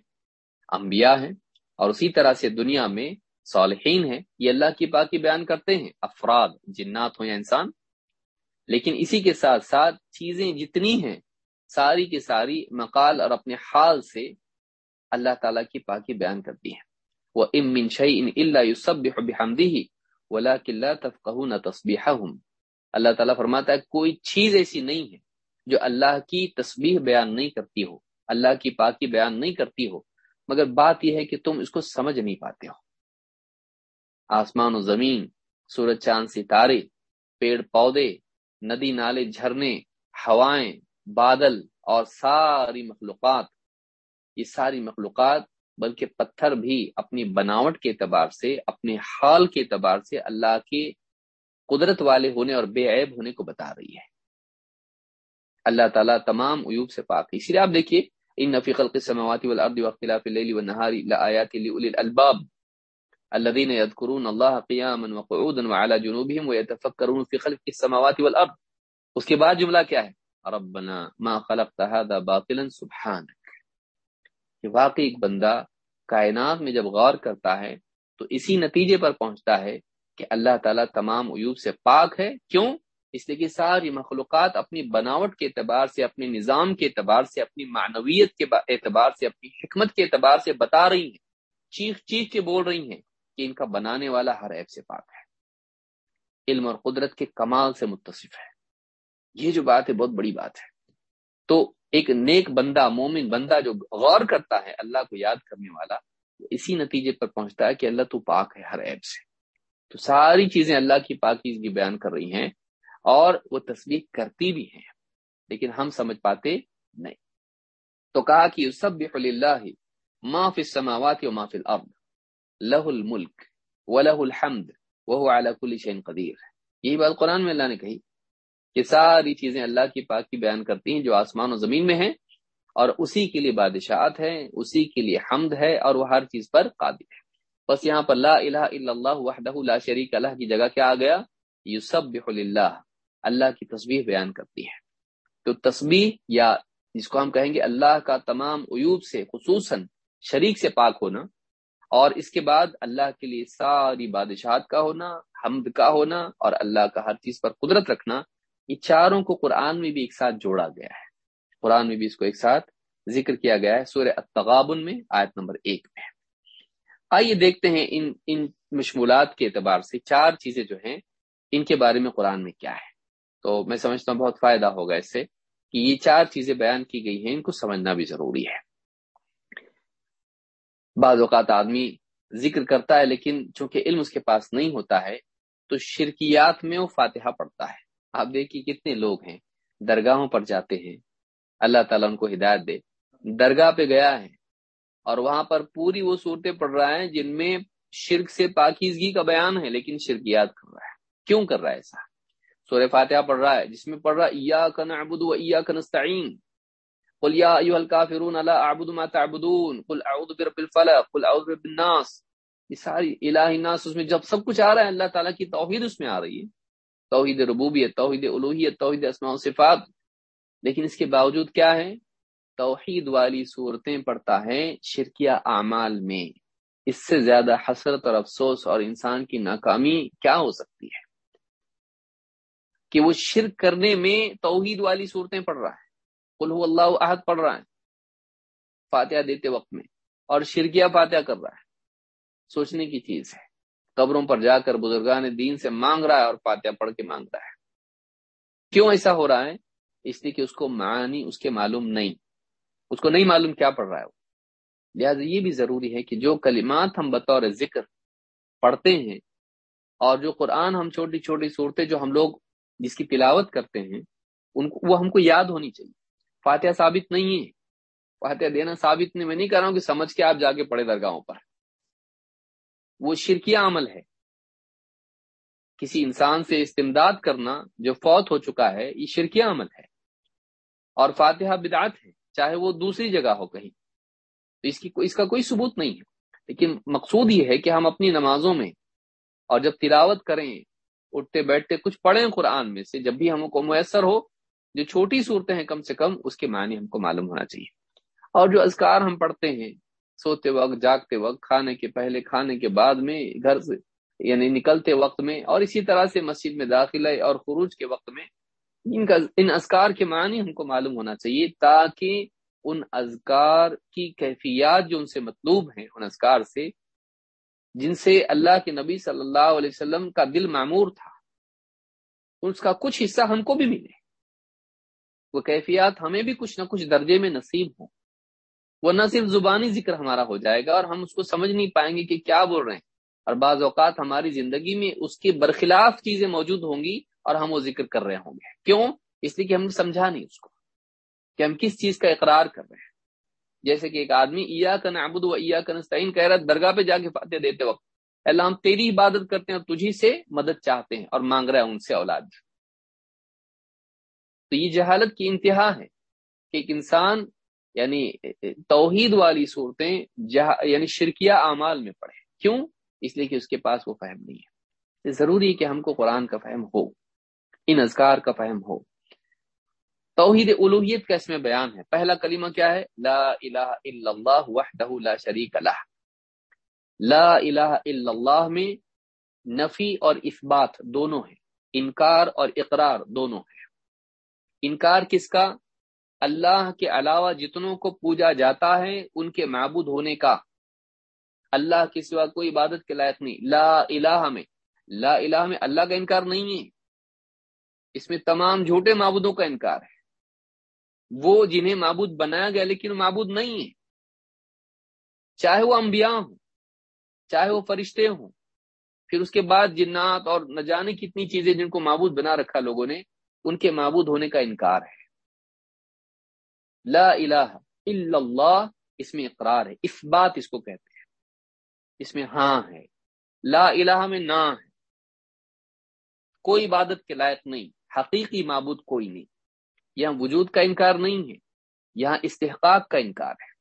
انبیاء ہیں، اور اسی طرح سے دنیا میں صالحین ہیں، یہ اللہ کی پاکی بیان کرتے ہیں، افراد، جنات ہوں یا انسان۔ لیکن اسی کے ساتھ ساتھ چیزیں جتنی ہیں، ساری کی ساری مقال اور اپنے حال سے اللہ تعالیٰ کی پاکی بیان کرتی ہیں۔ وہ امن شعی ان اللہ یوسب بحمدی ولا کلّہ تفقہ نہ تصبیح اللہ تعالیٰ فرماتا ہے، کوئی چیز ایسی نہیں ہے جو اللہ کی تسبیح بیان نہیں کرتی ہو، اللہ کی پاکی بیان نہیں کرتی ہو، مگر بات یہ ہے کہ تم اس کو سمجھ نہیں پاتے ہو۔ آسمان و زمین، سورج، چاند، ستارے، پیڑ، پودے، ندی، نالے، جھرنے، ہوائیں، بادل اور ساری مخلوقات، یہ ساری مخلوقات بلکہ پتھر بھی اپنی بناوٹ کے اعتبار سے، اپنے حال کے اعتبار سے اللہ کے قدرت والے ہونے اور بے عیب ہونے کو بتا رہی ہے۔ اللہ تعالیٰ تمام عیوب سے پاک ہے۔ اسی لیے آپ دیکھیے، ان نفی خلق السماوات والارض واختلاف الليل والنهار لآيات لأولي الألباب۔ الذين يذكرون الله قياما وقعودا وعلى جنوبهم ويتفكرون في خلق السماوات والارض۔ اس کے بعد جملہ کیا ہے؟ ربنا ما خلقت هذا باطلا سبحانك۔ کہ واقعی ایک بندہ کائنات میں جب غور کرتا ہے تو اسی نتیجے پر پہنچتا ہے کہ اللہ تعالیٰ تمام عیوب سے پاک ہے۔ کیوں؟ اس لیے کہ ساری مخلوقات اپنی بناوٹ کے اعتبار سے، اپنے نظام کے اعتبار سے، اپنی معنویت کے اعتبار سے، اپنی حکمت کے اعتبار سے بتا رہی ہیں۔ چیخ چیخ کے بول رہی ہیں کہ ان کا بنانے والا ہر عیب سے پاک ہے۔ علم اور قدرت کے کمال سے متصف ہے۔ یہ جو بات ہے، بہت بڑی بات ہے۔ تو ایک نیک بندہ، مومن بندہ جو غور کرتا ہے اللہ کو یاد کرنے والا اسی نتیجے پر پہنچتا ہے کہ اللہ تو پاک ہے ہر عیب سے۔ تو ساری چیزیں اللہ کی پاکیزگی بیان کر رہی ہیں اور وہ تصویر کرتی بھی ہیں، لیکن ہم سمجھ پاتے نہیں۔ تو کہا کہ سب اللہ ما فی السماوات و ما فی الارض، لہ الملک و لہ الحمد وہ اعلیٰ کل شین قدیر۔ یہی بات قرآن میں اللہ نے کہی۔ کہ ساری چیزیں اللہ کی پاک کی بیان کرتی ہیں جو آسمان و زمین میں ہیں اور اسی کے لیے بادشاہت ہے، اسی کے لیے حمد ہے اور وہ ہر چیز پر قادر ہے۔ بس یہاں پر لا الہ الا اللہ وحدہ لا شریک اللہ کی جگہ کیا آ گیا؟ یسبح للہ، اللہ کی تصویر بیان کرتی ہے۔ تو تصویر یا جس کو ہم کہیں گے اللہ کا تمام عیوب سے، خصوصاً شریک سے پاک ہونا اور اس کے بعد اللہ کے لیے ساری بادشاہت کا ہونا، حمد کا ہونا اور اللہ کا ہر چیز پر قدرت رکھنا یہ چاروں کو قرآن میں بھی ایک ساتھ جوڑا گیا ہے۔ قرآن میں بھی اس کو ایک ساتھ ذکر کیا گیا ہے سورہ التغابن میں، آیت نمبر ایک میں۔ آئیے دیکھتے ہیں ان ان مشمولات کے اعتبار سے چار چیزیں جو ہیں، ان کے بارے میں قرآن میں کیا ہے۔ تو میں سمجھتا ہوں بہت فائدہ ہوگا اس سے کہ یہ چار چیزیں بیان کی گئی ہیں، ان کو سمجھنا بھی ضروری ہے۔ بعض اوقات آدمی ذکر کرتا ہے لیکن چونکہ علم اس کے پاس نہیں ہوتا ہے، تو شرکیات میں وہ فاتحہ پڑتا ہے۔ آپ دیکھیے کتنے لوگ ہیں، درگاہوں پر جاتے ہیں۔ اللہ تعالیٰ ان کو ہدایت دے۔ درگاہ پہ گیا ہے اور وہاں پر پوری وہ صورتیں پڑھ رہا ہے جن میں شرک سے پاکیزگی کا بیان ہے، لیکن شرکیات کر رہا ہے۔ کیوں کر رہا ہے ایسا؟ سورہ فاتحہ پڑھ رہا ہے، جس میں پڑھ رہا ایاک نعبد و ایاک نستعین قل یا ایها الكافرون لا اعبد ما تعبدون۔ قل اعوذ برب الفلق، قل اعوذ برب الناس۔ یہ ساری الہ الناس اس میں جب سب کچھ آ رہا ہے، اللہ تعالیٰ کی توحید اس میں آ رہی ہے۔ توحید ربوبیت، توحید الوہیت، توحید اسماء و صفات۔ لیکن اس کے باوجود کیا ہے؟ توحید والی صورتیں پڑھتا ہے شرکیہ اعمال میں۔ اس سے زیادہ حسرت اور افسوس اور انسان کی ناکامی کیا ہو سکتی ہے؟ کہ وہ شرک کرنے میں توحید والی صورتیں پڑھ رہا ہے۔ کلو اللہ عہد پڑھ رہا ہے فاتحہ دیتے وقت میں اور شرکیہ فاتحہ کر رہا ہے۔ سوچنے کی چیز ہے۔ قبروں پر جا کر بزرگان دین سے مانگ رہا ہے اور فاتحہ پڑھ کے مانگ رہا ہے۔ کیوں ایسا ہو رہا ہے؟ اس لیے کہ اس کو معنی اس کے معلوم نہیں۔ اس کو نہیں معلوم کیا پڑھ رہا ہے وہ۔ لہٰذا یہ بھی ضروری ہے کہ جو کلمات ہم بطور ذکر پڑھتے ہیں اور جو قرآن ہم چھوٹی چھوٹی صورتیں جو ہم لوگ جس کی تلاوت کرتے ہیں، ان کو، وہ ہم کو یاد ہونی چاہیے۔ فاتحہ ثابت نہیں ہے۔ فاتحہ دینا ثابت نہیں، میں نہیں کہہ رہا ہوں کہ سمجھ کے آپ جا کے پڑے درگاہوں پر۔ وہ شرکیہ عمل ہے۔ کسی انسان سے استمداد کرنا جو فوت ہو چکا ہے، یہ شرکیہ عمل ہے۔ اور فاتحہ بدعت ہے، چاہے وہ دوسری جگہ ہو کہیں۔ تو اس کی اس کا کوئی ثبوت نہیں ہے۔ لیکن مقصود یہ ہے کہ ہم اپنی نمازوں میں اور جب تلاوت کریں، اٹھتے بیٹھتے کچھ پڑھیں قرآن میں سے، جب بھی ہم کو میسر ہو، جو چھوٹی صورتیں ہیں کم سے کم، اس کے معنی ہم کو معلوم ہونا چاہیے۔ اور جو اذکار ہم پڑھتے ہیں سوتے وقت، جاگتے وقت، کھانے کے پہلے، کھانے کے بعد میں، گھر سے یعنی نکلتے وقت میں، اور اسی طرح سے مسجد میں داخلہ اور خروج کے وقت میں، ان کا، ان اذکار کے معنی ہم کو معلوم ہونا چاہیے تاکہ ان اذکار کی کیفیات جو ان سے مطلوب ہیں، ان اذکار سے، جن سے اللہ کے نبی صلی اللہ علیہ وسلم کا دل معمور تھا، اس کا کچھ حصہ ہم کو بھی ملے۔ وہ کیفیات ہمیں بھی کچھ نہ کچھ درجے میں نصیب ہوں۔ وہ نہ صرف زبانی ذکر ہمارا ہو جائے گا اور ہم اس کو سمجھ نہیں پائیں گے کہ کیا بول رہے ہیں۔ اور بعض اوقات ہماری زندگی میں اس کے برخلاف چیزیں موجود ہوں گی اور ہم وہ ذکر کر رہے ہوں گے۔ کیوں؟ اس لیے کہ ہم نے سمجھا نہیں اس کو کہ ہم کس چیز کا اقرار کر رہے ہیں۔ جیسے کہ ایک آدمی ایا کا نعبد و ایا کا نستعین کہہ رہا درگاہ پہ جا کے فاتح دیتے وقت اللہ، ہم تیری عبادت کرتے ہیں اور تجھی سے مدد چاہتے ہیں اور مانگ رہے ہیں ان سے اولاد۔ تو یہ جہالت کی انتہا ہے کہ ایک انسان یعنی توحید والی صورتیں یعنی شرکیہ اعمال میں پڑھے کیوں؟ اس لیے کہ اس کے پاس وہ فہم نہیں ہے۔ ضروری ہے کہ ہم کو قرآن کا فہم ہو، ان اذکار کا فہم ہو۔ توحید الوحیت کا اس میں بیان ہے۔ پہلا کلمہ کیا ہے؟ لا الہ الا اللہ وحدہ لا شریک لہ۔ لا الہ الا اللہ میں نفی اور اثبات دونوں ہیں۔ انکار اور اقرار دونوں ہیں۔ انکار کس کا؟ اللہ کے علاوہ جتنوں کو پوجا جاتا ہے، ان کے معبود ہونے کا۔ اللہ کے سوا کوئی عبادت کے لائق نہیں۔ لا الہ میں۔ لا الہ میں اللہ کا انکار نہیں ہے۔ اس میں تمام جھوٹے معبودوں کا انکار ہے۔ وہ جنہیں معبود بنایا گیا لیکن معبود نہیں ہے۔ چاہے وہ انبیاء ہوں، چاہے وہ فرشتے ہوں، پھر اس کے بعد جنات اور نہ جانے کتنی چیزیں جن کو معبود بنا رکھا لوگوں نے، ان کے معبود ہونے کا انکار ہے۔ لا الہ الا اللہ، اس میں اقرار ہے۔ اس بات اس کو کہتے ہیں۔ اس میں ہاں ہے۔ لا الہ میں نہ ہے۔ کوئی عبادت کے لائق نہیں۔ حقیقی معبود کوئی نہیں۔ یہاں وجود کا انکار نہیں ہے۔ یہاں استحقاق کا انکار ہے۔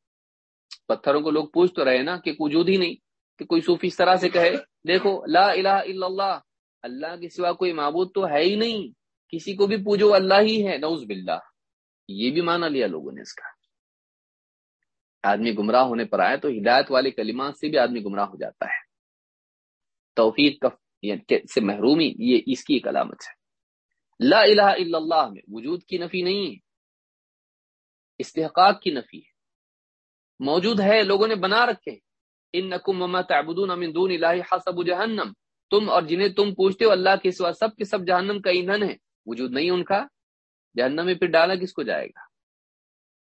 پتھروں کو لوگ پوچھ تو رہے نا کہ وجود ہی نہیں، کہ کوئی صوفی اس طرح سے کہے، دیکھو، لا الہ الا اللہ اللہ کے سوا کوئی معبود تو ہے ہی نہیں۔ کسی کو بھی پوجو اللہ ہی ہے نوز باللہ۔ یہ بھی مانا لیا لوگوں نے اس کا۔ آدمی گمراہ ہونے پر آئے تو ہدایت والے کلمات سے بھی آدمی گمراہ ہو جاتا ہے۔ توفیق کا یعنی سے محرومی، یہ اس کی ایک علامت ہے۔ لا الہ الا اللہ میں وجود کی نفی نہیں ہے۔ استحقاق کی نفی ہے۔ موجود ہے، لوگوں نے بنا رکھے ان نقم من دون الہ حسب جہنم۔ تم اور جنہیں تم پوچھتے ہو، اللہ کے سوا سب کے سب جہنم کا ایندھن ہے۔ وجود نہیں ان کا۔ جہنم میں پھر ڈالا کس کو جائے گا؟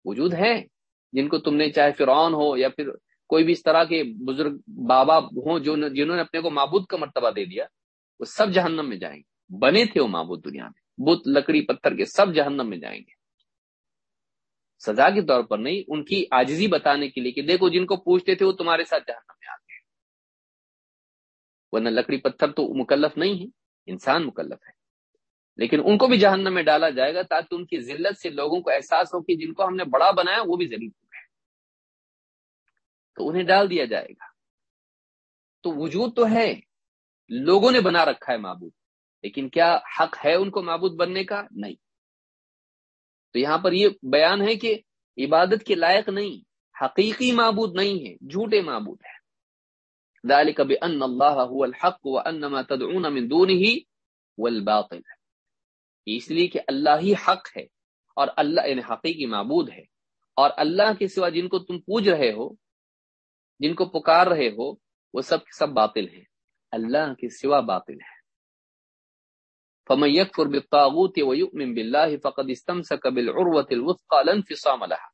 وجود ہے جن کو تم نے، چاہے فرعون ہو یا پھر کوئی بھی اس طرح کے بزرگ بابا ہوں جو جنہوں نے اپنے کو معبود کا مرتبہ دے دیا، وہ سب جہنم میں جائیں گے۔ بنے تھے وہ معبود دنیا میں۔ بت، لکڑی، پتھر کے سب جہنم میں جائیں گے۔ سزا کے طور پر نہیں، ان کی آجزی بتانے کے لیے کہ دیکھو جن کو پوچھتے تھے وہ تمہارے ساتھ جہنم میں آ گئے۔ ورنہ لکڑی، پتھر تو مکلف نہیں ہے انسان مکلف ہے۔ لیکن ان کو بھی جہنم میں ڈالا جائے گا تاکہ ان کی ذلت سے لوگوں کو احساس ہو کہ جن کو ہم نے بڑا بنایا وہ بھی ذلیل تو انہیں ڈال دیا جائے گا۔ تو وجود تو ہے، لوگوں نے بنا رکھا ہے معبود۔ لیکن کیا حق ہے ان کو معبود بننے کا؟ نہیں۔ تو یہاں پر یہ بیان ہے کہ عبادت کے لائق نہیں، حقیقی معبود نہیں ہے، جھوٹے معبود ہے ذلك بأن الله هو الحق وأن ما تدعون من دونه والباطل اس لیے کہ اللہ ہی حق ہے اور اللہ یعنی حقیقی معبود ہے اور اللہ کے سوا جن کو تم پوج رہے ہو، جن کو پکار رہے ہو، وہ سب سب باطل ہیں۔ اللہ کے سوا باطل ہے فمن يكفر بالطاغوت ويؤمن بالله فقد استمسك بالعروة الوثقى لا انفصام لها۔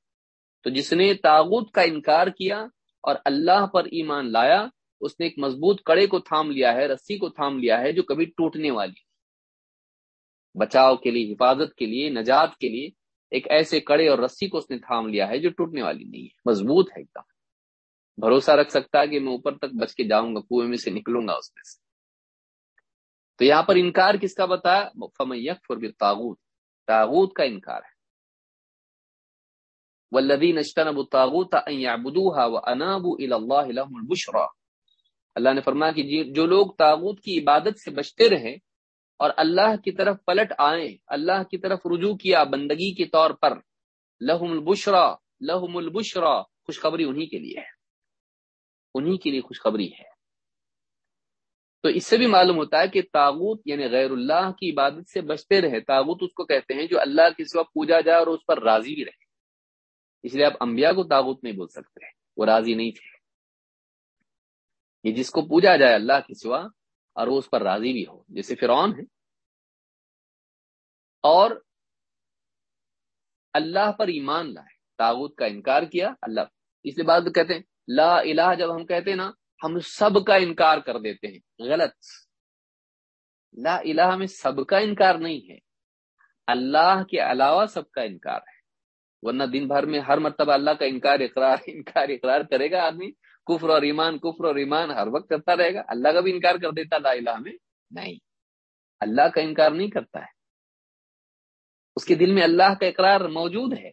تو جس نے تاغوت کا انکار کیا اور اللہ پر ایمان لایا، اس نے ایک مضبوط کڑے کو تھام لیا ہے، رسی کو تھام لیا ہے جو کبھی ٹوٹنے والی۔ بچاؤ کے لیے، حفاظت کے لیے، نجات کے لیے ایک ایسے کڑے اور رسی کو اس نے تھام لیا ہے جو ٹوٹنے والی نہیں ہے، مضبوط ہے ایک دم۔ بھروسہ رکھ سکتا ہے کہ میں اوپر تک بچ کے جاؤں گا، کنویں میں سے نکلوں گا اس میں سے۔ تو یہاں پر انکار کس کا بتایا؟ فم یکفر تاغوت تاغوت کا انکار ہے۔ والذین اجتنبوا الطاغوت ان يعبدوها وانابوا الى الله لهم البشرى۔ اللہ نے فرمایا کہ جی، جو لوگ تاغوت کی عبادت سے بچتے رہے اور اللہ کی طرف پلٹ آئے اللہ کی طرف رجوع کیا بندگی کے طور پر۔ لہم البشرا لہم البشرا خوشخبری انہی کے لیے ہے۔ انہی کے لیے خوشخبری ہے۔ تو اس سے بھی معلوم ہوتا ہے کہ تاغوت یعنی غیر اللہ کی عبادت سے بچتے رہے۔ تاغوت اس کو کہتے ہیں جو اللہ کے سوا پوجا جائے اور اس پر راضی بھی رہے۔ اس لیے آپ انبیاء کو تاغوت نہیں بول سکتے، وہ راضی نہیں تھے۔ یہ جس کو پوجا جائے اللہ کے سوا اور وہ اس پر راضی بھی ہو۔ جیسے فرعون ہے۔ اور اللہ پر ایمان لائے۔ تاغوت کا انکار کیا۔ اللہ اس لیے بات کہتے ہیں، لا الہ جب ہم کہتے ہیں نا، ہم سب کا انکار کر دیتے ہیں۔ غلط۔ لا الہ میں سب کا انکار نہیں ہے۔ اللہ کے علاوہ سب کا انکار ہے۔ ورنہ دن بھر میں ہر مرتبہ اللہ کا انکار اقرار انکار اقرار کرے گا آدمی۔ کفر اور ایمان، کفر اور ایمان ہر وقت کرتا رہے گا۔ اللہ کا بھی انکار کر دیتا لا الہ میں۔ نہیں۔ اللہ کا انکار نہیں کرتا ہے۔ اس کے دل میں اللہ کا اقرار موجود ہے،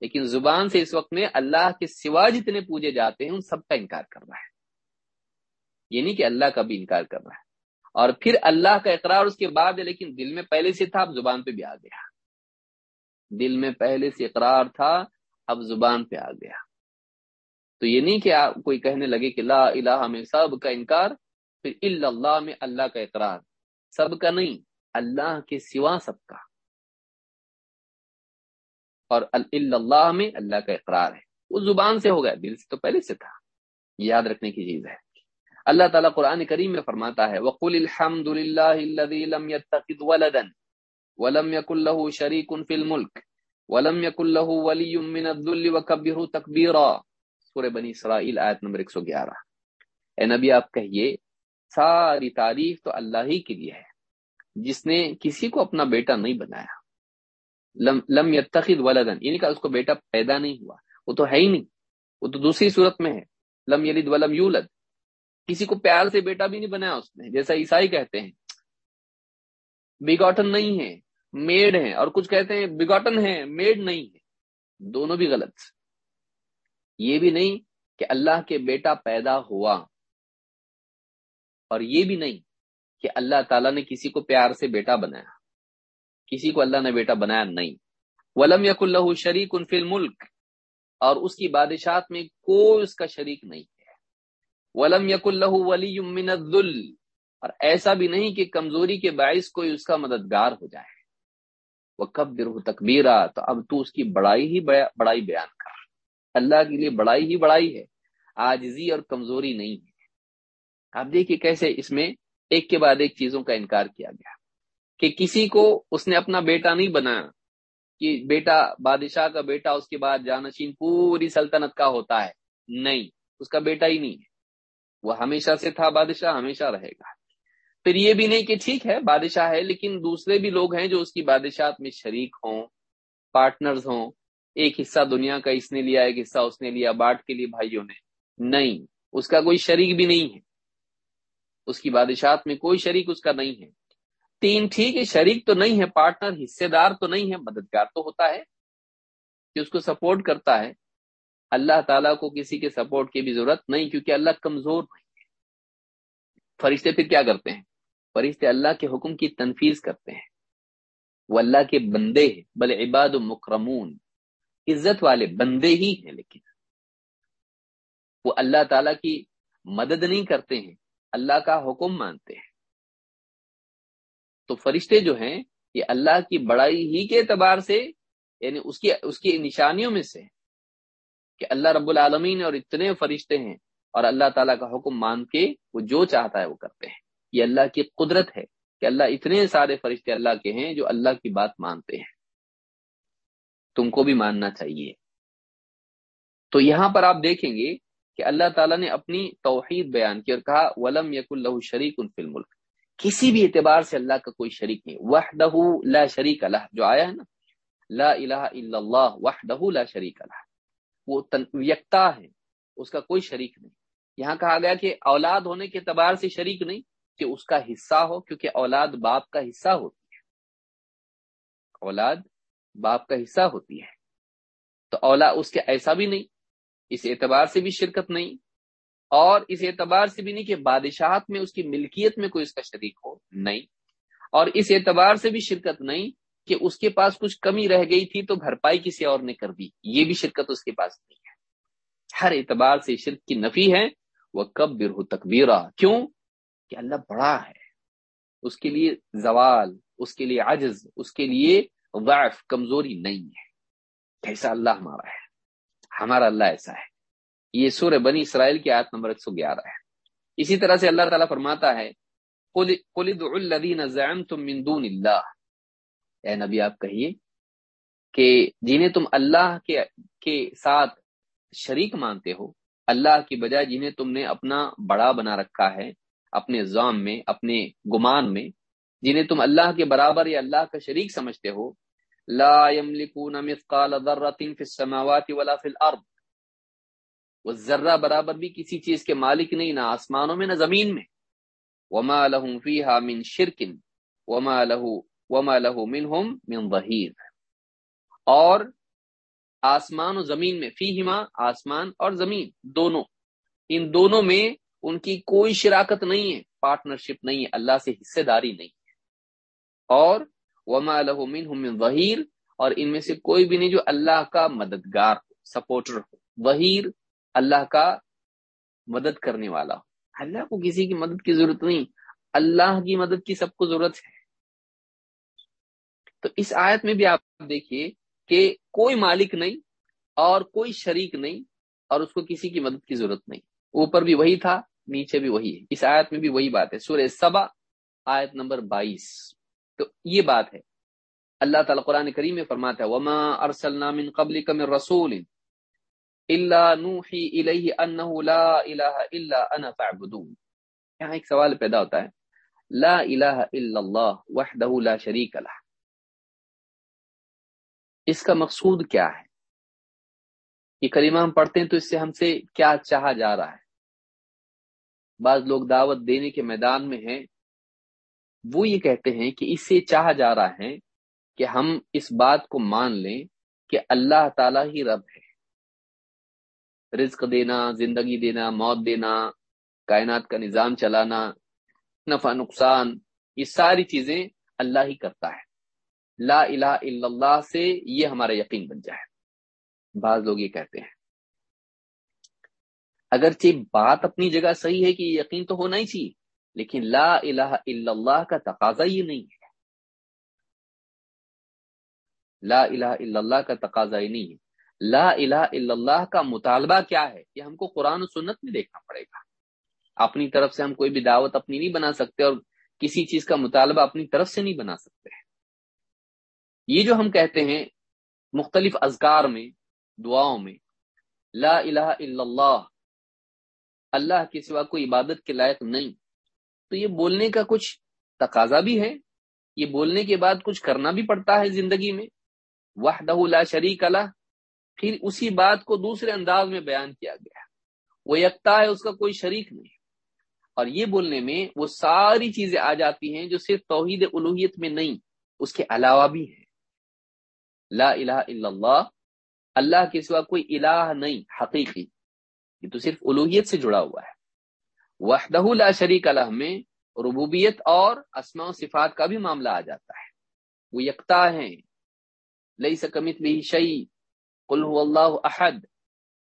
لیکن زبان سے اس وقت میں اللہ کے سوا جتنے پوجے جاتے ہیں، ان سب کا انکار کر رہا ہے۔ یہ نہیں کہ اللہ کا بھی انکار کر رہا ہے۔ اور پھر اللہ کا اقرار اس کے بعد ہے، لیکن دل میں پہلے سے تھا، اب زبان پہ بھی آ گیا۔ دل میں پہلے سے اقرار تھا، اب زبان پہ آ گیا۔ تو یہ نہیں کہ آپ کوئی کہنے لگے کہ لا الہ میں سب کا انکار، پھر اللہ میں اللہ کا اقرار۔ سب کا نہیں، اللہ کے سوا سب کا۔ اور اللہ میں اللہ کا اقرار ہے۔ وہ زبان سے ہو گیا، دل سے تو پہلے سے تھا۔ یاد رکھنے کی چیز ہے۔ اللہ تعالیٰ قرآن کریم میں فرماتا ہے، وقل الحمد للہ لم يتخذ ولدا ولم يكن له شريك في الملك ولم يكن له ولي من الذل وكبره تكبيرا۔ سورہ بنی اسرائیل آیت نمبر 111 اے نبی، آپ کہیے، ساری تعریف تو اللہ ہی کے لیے ہے۔ جس نے کسی کو اپنا بیٹا نہیں بنایا۔ لم لم يتخذ ولدا۔ یعنی کہ اس کو بیٹا پیدا نہیں ہوا۔ وہ تو ہے ہی نہیں۔ وہ تو دوسری صورت میں ہے۔ لم یلد ولم یولد۔ کسی کو پیار سے بیٹا بھی نہیں بنایا اس نے۔ جیسا عیسائی کہتے ہیں۔ بگاٹن نہیں ہے میڈ ہے۔ اور کچھ کہتے ہیں، بگاٹن ہے میڈ نہیں ہے۔ دونوں بھی غلط۔ یہ بھی نہیں کہ اللہ کے بیٹا پیدا ہوا اور یہ بھی نہیں کہ اللہ تعالیٰ نے کسی کو پیار سے بیٹا بنایا۔ کسی کو اللہ نے بیٹا بنایا نہیں۔ ولم یق اللہ شریک ان فل ملک اور اس کی بادشاہت میں کوئی اس کا شریک نہیں ہے۔ ولم یق اللہ ولی من الذل، اور ایسا بھی نہیں کہ کمزوری کے باعث کوئی اس کا مددگار ہو جائے۔ وہ کب تکبیرا تو اب تو اس کی بڑائی ہی بڑائی بیان اللہ کے لیے بڑائی ہی بڑائی ہے آجزی اور کمزوری نہیں ہے۔ آپ دیکھیے کیسے اس میں ایک کے بعد ایک چیزوں کا انکار کیا گیا کہ کسی کو اس نے اپنا بیٹا نہیں بنایا، کہ بیٹا بادشاہ کا بیٹا اس کے بعد جانشین پوری سلطنت کا ہوتا ہے۔ نہیں، اس کا بیٹا ہی نہیں ہے۔ وہ ہمیشہ سے تھا بادشاہ، ہمیشہ رہے گا۔ پھر یہ بھی نہیں کہ ٹھیک ہے، بادشاہ ہے، لیکن دوسرے بھی لوگ ہیں جو اس کی بادشاہت میں شریک ہوں پارٹنرز ہوں۔ ایک حصہ دنیا کا اس نے لیا، ایک حصہ اس نے لیا باٹ کے لیے بھائیوں نے۔ نہیں، اس کا کوئی شریک بھی نہیں ہے۔ اس کی بادشاہت میں کوئی شریک اس کا نہیں ہے۔ تین، ٹھیک ہے، شریک تو نہیں ہے، پارٹنر، حصے دار تو نہیں ہے، مددگار تو ہوتا ہے، کہ اس کو سپورٹ کرتا ہے۔ اللہ تعالیٰ کو کسی کے سپورٹ کی بھی ضرورت نہیں، کیونکہ اللہ کمزور نہیں ہے۔ فرشتے پھر کیا کرتے ہیں؟ فرشتے اللہ کے حکم کی تنفیز کرتے ہیں۔ وہ اللہ کے بندے ہیں، بل عباد مکرمون۔ عزت والے بندے ہی ہیں لیکن وہ اللہ تعالیٰ کی مدد نہیں کرتے ہیں، اللہ کا حکم مانتے ہیں۔ تو فرشتے جو ہیں، یہ اللہ کی بڑائی ہی کے اعتبار سے یعنی اس کی اس کی نشانیوں میں سے کہ اللہ رب العالمین اور اتنے فرشتے ہیں اور اللہ تعالیٰ کا حکم مان کے وہ جو چاہتا ہے وہ کرتے ہیں۔ یہ اللہ کی قدرت ہے کہ اللہ اتنے سارے فرشتے اللہ کے ہیں جو اللہ کی بات مانتے ہیں۔ تم کو بھی ماننا چاہیے۔ تو یہاں پر آپ دیکھیں گے کہ اللہ تعالیٰ نے اپنی توحید بیان کی اور کہا، ولم یق اللہ شریک ان فل کسی بھی اعتبار سے اللہ کا کوئی شریک نہیں۔ وحدہ لا شریک اللہ جو آیا ہے نا، لا الہ الا اللہ وحدہ لا شریک اللہ وہ یکتا ہے، اس کا کوئی شریک نہیں۔ یہاں کہا گیا کہ اولاد ہونے کے اعتبار سے شریک نہیں، کہ اس کا حصہ ہو، کیونکہ اولاد باپ کا حصہ ہوتی ہے۔ اولاد باپ کا حصہ ہوتی ہے۔ تو اولاد اس کے ایسا بھی نہیں، اس اعتبار سے بھی شرکت نہیں، اور اس اعتبار سے بھی نہیں کہ بادشاہت میں اس کی ملکیت میں کوئی اس کا شریک ہو، نہیں۔ اور اس اعتبار سے بھی شرکت نہیں کہ اس کے پاس کچھ کمی رہ گئی تھی تو بھرپائی کسی اور نے کر دی۔ یہ بھی شرکت اس کے پاس نہیں ہے۔ ہر اعتبار سے شرک کی نفی ہے۔ وہ کب برہ تکبیرہ کیوں؟ کہ اللہ بڑا ہے۔ اس کے لیے زوال، اس کے لیے عجز، اس کے لیے ضعف کمزوری نہیں ہے۔ کیسا اللہ ہمارا ہے؟ ہمارا اللہ ایسا ہے۔ یہ سور بنی اسرائیل کی آیت نمبر ایک سو گیارہ ہے۔ اسی طرح سے اللہ تعالیٰ فرماتا ہے اے نبی، آپ کہیے کہ جنہیں تم اللہ کے کے ساتھ شریک مانتے ہو، اللہ کی بجائے جنہیں تم نے اپنا بڑا بنا رکھا ہے، اپنے زام میں، اپنے گمان میں جنہیں تم اللہ کے برابر یا اللہ کا شریک سمجھتے ہو. لا يملكون مثقال ذرة في السماوات ولا في الارض. وہ ذرہ برابر بھی کسی چیز کے مالک نہیں، نہ آسمانوں میں، نہ زمین میں. وما لهم فيها من شرك وما له وما له منهم من ظهير اور آسمان و زمین میں، فیہما آسمان اور زمین، دونوں. ان دونوں میں ان کی کوئی شراکت نہیں ہے، پارٹنرشپ نہیں ہے، اللہ سے حصے داری نہیں. اور وما له من ظهير اور ان میں سے کوئی بھی نہیں جو اللہ کا مددگار ہو سپورٹر ہو۔ وہیر اللہ کا مدد کرنے والا ہو۔ اللہ کو کسی کی مدد کی ضرورت نہیں، اللہ کی مدد کی سب کو ضرورت ہے۔ تو اس آیت میں بھی آپ دیکھیے کہ کوئی مالک نہیں اور کوئی شریک نہیں اور اس کو کسی کی مدد کی ضرورت نہیں۔ اوپر بھی وہی تھا، نیچے بھی وہی ہے۔ اس آیت میں بھی وہی بات ہے۔ سورہ سبا، آیت نمبر بائیس۔ تو یہ بات ہے۔ اللہ تعالیٰ قرآن کریم میں فرماتا ہے، وما ارسلنا من قبل من رسول الا نوحی الیہ انہ لا الہ الا انا فاعبدون۔ یہاں ایک سوال پیدا ہوتا ہے، لا الہ الا اللہ وحدہ لا شریک لہ اس کا مقصود کیا ہے؟ یہ کلمہ ہم پڑھتے ہیں تو اس سے ہم سے کیا چاہا جا رہا ہے؟ بعض لوگ دعوت دینے کے میدان میں ہیں وہ یہ کہتے ہیں کہ اس سے چاہا جا رہا ہے کہ ہم اس بات کو مان لیں کہ اللہ تعالی ہی رب ہے۔ رزق دینا، زندگی دینا، موت دینا، کائنات کا نظام چلانا، نفع، نقصان، یہ ساری چیزیں اللہ ہی کرتا ہے۔ لا الہ الا اللہ سے یہ ہمارا یقین بن جائے۔ بعض لوگ یہ کہتے ہیں۔ اگرچہ بات اپنی جگہ صحیح ہے کہ یقین تو ہونا ہی چاہیے۔ لیکن لا الہ الا اللہ کا تقاضا یہ نہیں ہے۔ لا الہ الا اللہ کا تقاضا ہی نہیں ہے۔ لا الہ الا اللہ کا مطالبہ کیا ہے؟ یہ ہم کو قرآن و سنت میں دیکھنا پڑے گا۔ اپنی طرف سے ہم کوئی بھی دعوت اپنی نہیں بنا سکتے اور کسی چیز کا مطالبہ اپنی طرف سے نہیں بنا سکتے۔ یہ جو ہم کہتے ہیں مختلف اذکار میں، دعاؤں میں، لا الہ الا اللہ اللہ کے سوا کوئی عبادت کے لائق نہیں۔ تو یہ بولنے کا کچھ تقاضا بھی ہے، یہ بولنے کے بعد کچھ کرنا بھی پڑتا ہے زندگی میں۔ وحدہ لا شریک اللہ پھر اسی بات کو دوسرے انداز میں بیان کیا گیا۔ وہ یکتا ہے، اس کا کوئی شریک نہیں۔ اور یہ بولنے میں وہ ساری چیزیں آ جاتی ہیں جو صرف توحید الوحیت میں نہیں، اس کے علاوہ بھی ہے لا الہ الا اللہ اللہ کے سوا کوئی الہ نہیں، حقیقی۔ یہ تو صرف الوحیت سے جڑا ہوا ہے۔ وحدہ لا شریک الح میں ربوبیت اور اسماء و صفات کا بھی معاملہ آ جاتا ہے۔ وہ یکتا ہیں۔ لئی سکمت بھی شعی اللہ احد۔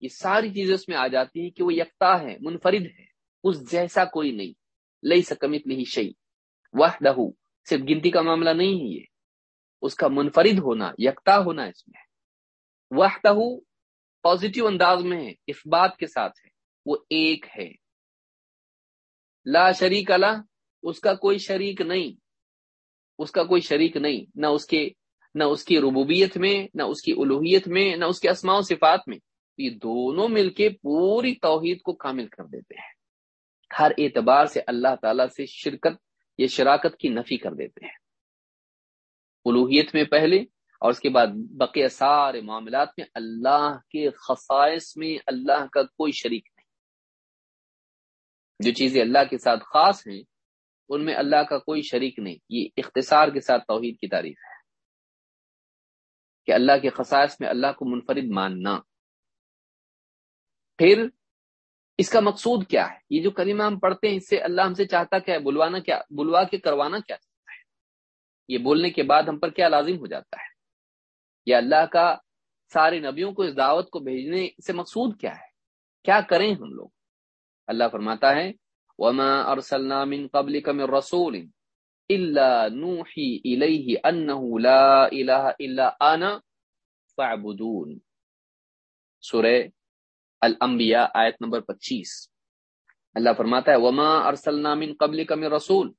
یہ ساری چیزیں اس میں آ جاتی ہیں کہ وہ یکتا ہے منفرد ہے اس جیسا کوئی نہیں۔ لئی سکمت نہیں شعی واہ صرف گنتی کا معاملہ نہیں ہے یہ۔ اس کا منفرد ہونا، یکتا ہونا اس میں واہ پازیٹو انداز میں ہے، اس بات کے ساتھ ہے۔ وہ ایک ہے۔ لا شریک اللہ اس کا کوئی شریک نہیں۔ اس کا کوئی شریک نہیں۔ نہ اس کے، نہ اس کی ربوبیت میں، نہ اس کی الوحیت میں، نہ اس کے اسماع و صفات میں۔ یہ دونوں مل کے پوری توحید کو کامل کر دیتے ہیں۔ ہر اعتبار سے اللہ تعالی سے شرکت یا شراکت کی نفی کر دیتے ہیں۔ الوحیت میں پہلے اور اس کے بعد بقیہ سارے معاملات میں اللہ کے خصائص میں اللہ کا کوئی شریک جو چیزیں اللہ کے ساتھ خاص ہیں، ان میں اللہ کا کوئی شریک نہیں۔ یہ اختصار کے ساتھ توحید کی تعریف ہے۔ کہ اللہ کے خصائص میں اللہ کو منفرد ماننا۔ پھر اس کا مقصود کیا ہے؟ یہ جو کلمہ ہم پڑھتے ہیں، اس سے اللہ ہم سے چاہتا کیا ہے؟ بلوانا کیا، بلوا کے کروانا کیا چاہتا ہے؟ یہ بولنے کے بعد ہم پر کیا لازم ہو جاتا ہے؟ یا اللہ کا سارے نبیوں کو اس دعوت کو بھیجنے سے مقصود کیا ہے؟ کیا کریں ہم لوگ؟ اللہ فرماتا ہے، وما ارسلنا من قبلك من رسول الا نوحي اليه انه لا اله الا انا فاعبدون۔ سورہ الانبیاء آیت نمبر پچیس۔ اللہ فرماتا ہے، وما ارسلنا من قبل کا رسول۔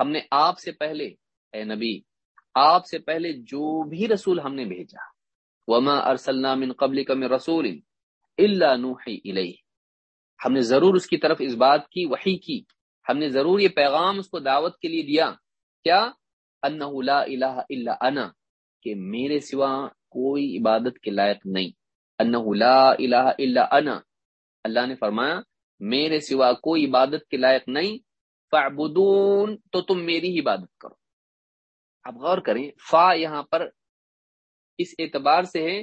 ہم نے آپ سے پہلے، اے نبی، آپ سے پہلے جو بھی رسول ہم نے بھیجا۔ وما ارسلنا من قبل کا رسول اللہ نوحی الیہ ہم نے ضرور اس کی طرف اس بات کی وحی کی۔ ہم نے ضرور یہ پیغام اس کو دعوت کے لیے دیا۔ کیا؟ انہ لا الہ الا انا، کہ میرے سوا کوئی عبادت کے لائق نہیں۔ انہ لا الہ الا انا۔ اللہ نے فرمایا، میرے سوا کوئی عبادت کے لائق نہیں۔ فعبدون تو تم میری ہی عبادت کرو۔ اب غور کریں، فا یہاں پر اس اعتبار سے ہے،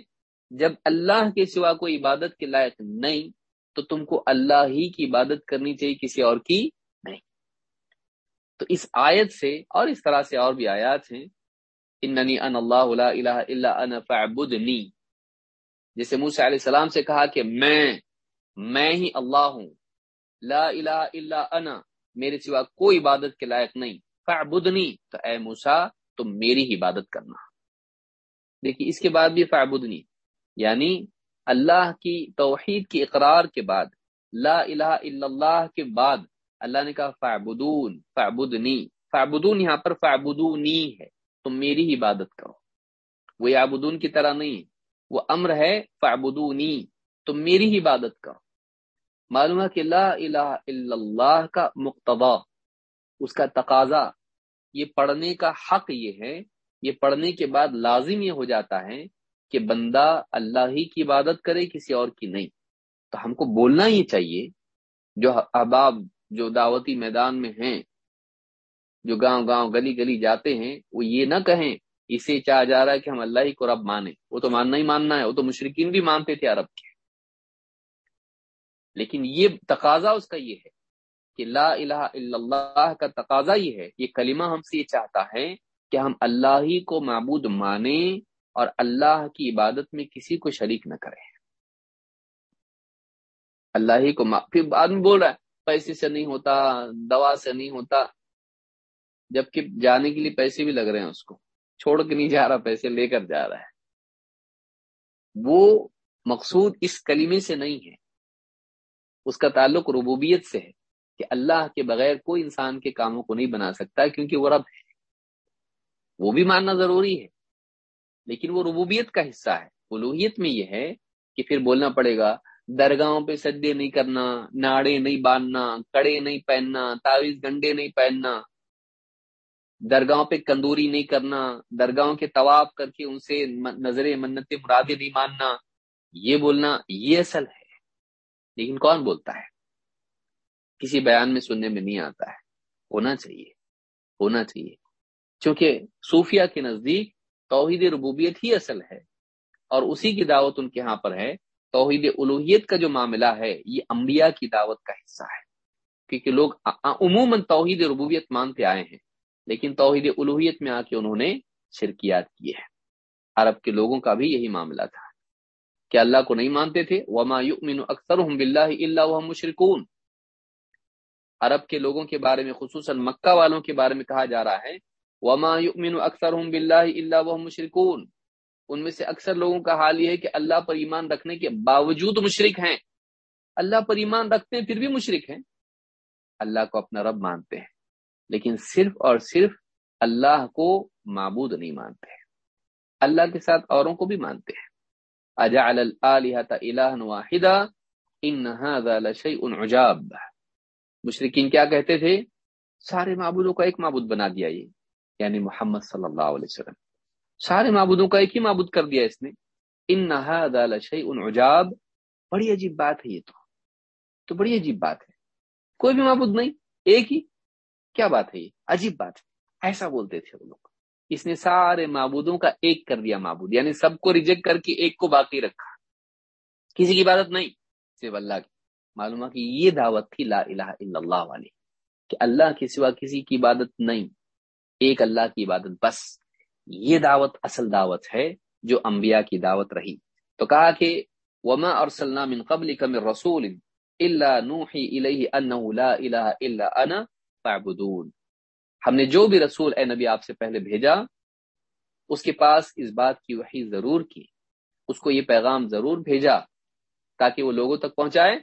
جب اللہ کے سوا کوئی عبادت کے لائق نہیں تو تم کو اللہ ہی کی عبادت کرنی چاہیے، کسی اور کی نہیں۔ تو اس آیت سے اور اس طرح سے اور بھی آیات ہیں۔ اننی ان اللہ لا الہ الا انا فعبدنی جیسے موسیٰ علیہ السلام سے کہا کہ میں میں ہی اللہ ہوں۔ لا الہ الا انا، میرے سوا کوئی عبادت کے لائق نہیں۔ فعبدنی تو اے موسیٰ، تم میری ہی عبادت کرنا۔ دیکھیے، اس کے بعد بھی فعبدنی یعنی اللہ کی توحید کی اقرار کے بعد، لا الہ الا اللہ کے بعد اللہ نے کہا فعبدون فعبدنی فعبدون یہاں پر فعبدونی ہے، تم میری ہی عبادت کرو۔ وہ عبدون کی طرح نہیں وہ امر ہے فعبدونی تم میری ہی عبادت کرو۔ معلوم ہے کہ لا الہ الا اللہ کا مقتبا اس کا تقاضا، یہ پڑھنے کا حق یہ ہے، یہ پڑھنے کے بعد لازم یہ ہو جاتا ہے کہ بندہ اللہ ہی کی عبادت کرے، کسی اور کی نہیں۔ تو ہم کو بولنا ہی چاہیے، جو احباب، جو دعوتی میدان میں ہیں، جو گاؤں گاؤں گلی گلی جاتے ہیں، وہ یہ نہ کہیں، اسے چاہ جا رہا ہے کہ ہم اللہ ہی کو رب مانے وہ تو ماننا ہی ماننا ہے، وہ تو مشرقین بھی مانتے تھے عرب کے۔ لیکن یہ تقاضا اس کا یہ ہے کہ لا الہ الا اللہ کا تقاضا یہ ہے، یہ کلمہ ہم سے یہ چاہتا ہے کہ ہم اللہ ہی کو معبود مانیں۔ اور اللہ کی عبادت میں کسی کو شریک نہ کریں اللہ ہی کو پھر بعد میں بول رہا ہے، پیسے سے نہیں ہوتا، دوا سے نہیں ہوتا، جبکہ جانے کے لیے پیسے بھی لگ رہے ہیں اس کو۔ چھوڑ کے نہیں جا رہا، پیسے لے کر جا رہا ہے۔ وہ مقصود اس کلیمے سے نہیں ہے۔ اس کا تعلق ربوبیت سے ہے کہ اللہ کے بغیر کوئی انسان کے کاموں کو نہیں بنا سکتا، کیونکہ وہ رب ہے وہ بھی ماننا ضروری ہے۔ لیکن وہ ربوبیت کا حصہ ہے۔ الوحیت میں یہ ہے کہ پھر بولنا پڑے گا، درگاہوں پہ سدے نہیں کرنا، ناڑے نہیں باندھنا، کڑے نہیں پہننا تعویذ گنڈے نہیں پہننا، درگاہوں پہ کندوری نہیں کرنا، درگاہوں کے طواف کر کے ان سے نظر منت مرادے نہیں ماننا، یہ بولنا یہ اصل ہے۔ لیکن کون بولتا ہے؟ کسی بیان میں سننے میں نہیں آتا ہے۔ ہونا چاہیے ہونا چاہیے۔ چونکہ صوفیہ کے نزدیک توحید ربوبیت ہی اصل ہے اور اسی کی دعوت ان کے ہاں پر ہے۔ توحید الوحیت کا جو معاملہ ہے، یہ انبیاء کی دعوت کا حصہ ہے۔ کیونکہ لوگ عموماً توحید ربوبیت مانتے آئے ہیں، لیکن توحید الوحیت میں آ کے انہوں نے شرکیات کیے ہیں۔ عرب کے لوگوں کا بھی یہی معاملہ تھا کہ اللہ کو نہیں مانتے تھے۔ وما یؤمن اکثر باللہ الا وهم مشرکون عرب کے لوگوں کے بارے میں، خصوصاً مکہ والوں کے بارے میں کہا جا رہا ہے وما يؤمن اکثر الا وهم مشركون۔ ان میں سے اکثر لوگوں کا حال یہ ہے کہ اللہ پر ایمان رکھنے کے باوجود مشرک ہیں۔ اللہ پر ایمان رکھتے ہیں، پھر بھی مشرک ہیں۔ اللہ کو اپنا رب مانتے ہیں۔ لیکن صرف اور صرف اللہ کو معبود نہیں مانتے۔ ہیں اللہ کے ساتھ اوروں کو بھی مانتے ہیں۔ اجعل الہ واحدا ان هذا لشيء عجاب۔ مشرقین کیا کہتے تھے؟ سارے معبودوں کا ایک معبود بنا دیا یہ۔ یعنی محمد صلی اللہ علیہ وسلم۔ سارے معبودوں کا ایک ہی معبود کر دیا اس نے۔ ان هذا لشيء عجاب۔ بڑی عجیب بات ہے یہ تو۔ تو بڑی عجیب بات ہے۔ کوئی بھی معبود نہیں، ایک ہی۔ کیا بات ہے یہ؟ عجیب بات ہے۔ ایسا بولتے تھے وہ لوگ۔ اس نے سارے معبودوں کا ایک کر دیا معبود۔ یعنی سب کو ریجیکٹ کر کے ایک کو باقی رکھا۔ کسی کی عبادت نہیں، صرف اللہ کی۔ معلوم ہے کہ یہ دعوت تھی لا الہ الا اللہ والی، کہ اللہ کے سوا کسی کی عبادت نہیں۔ ایک اللہ کی عبادت، بس یہ دعوت اصل دعوت ہے جو انبیاء کی دعوت رہی۔ تو کہا کہ وما ارسلنا من قبلك من رسول الا نوحي اليه انه لا اله الا انا فاعبدون۔ ہم نے جو بھی رسول اے نبی آپ سے پہلے بھیجا، اس کے پاس اس بات کی وحی ضرور کی۔ اس کو یہ پیغام ضرور بھیجا تاکہ وہ لوگوں تک پہنچائے۔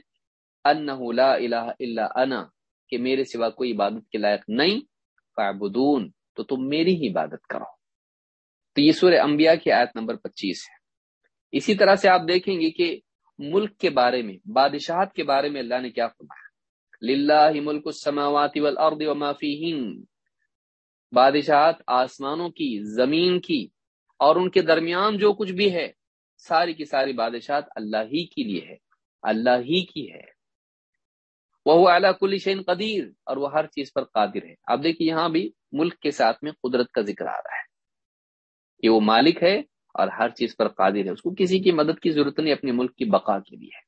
انه لا الہ الا انا کہ میرے سوا کوئی عبادت کے لائق نہیں۔ فاعبدون۔ تو تم میری ہی عبادت کرو تو یہ سورہ انبیاء کی آیت نمبر پچیس ہے۔ اسی طرح سے آپ دیکھیں گے کہ ملک کے بارے میں، بادشاہت کے بارے میں اللہ نے کیا فرمایا؟ للہ ملک السماوات والارض وما فیہن۔ بادشاہت آسمانوں کی، زمین کی اور ان کے درمیان جو کچھ بھی ہے، ساری کی ساری بادشاہت اللہ ہی کے لیے ہے۔ اللہ ہی کی ہے۔ وہ اعلیٰ کل شین قدیر اور وہ ہر چیز پر قادر ہے۔ اب دیکھیے یہاں بھی ملک کے ساتھ میں قدرت کا ذکر آ رہا ہے۔ کہ وہ مالک ہے اور ہر چیز پر قادر ہے۔ اس کو کسی کی مدد کی ضرورت نہیں، اپنے ملک کی بقا کے لیے۔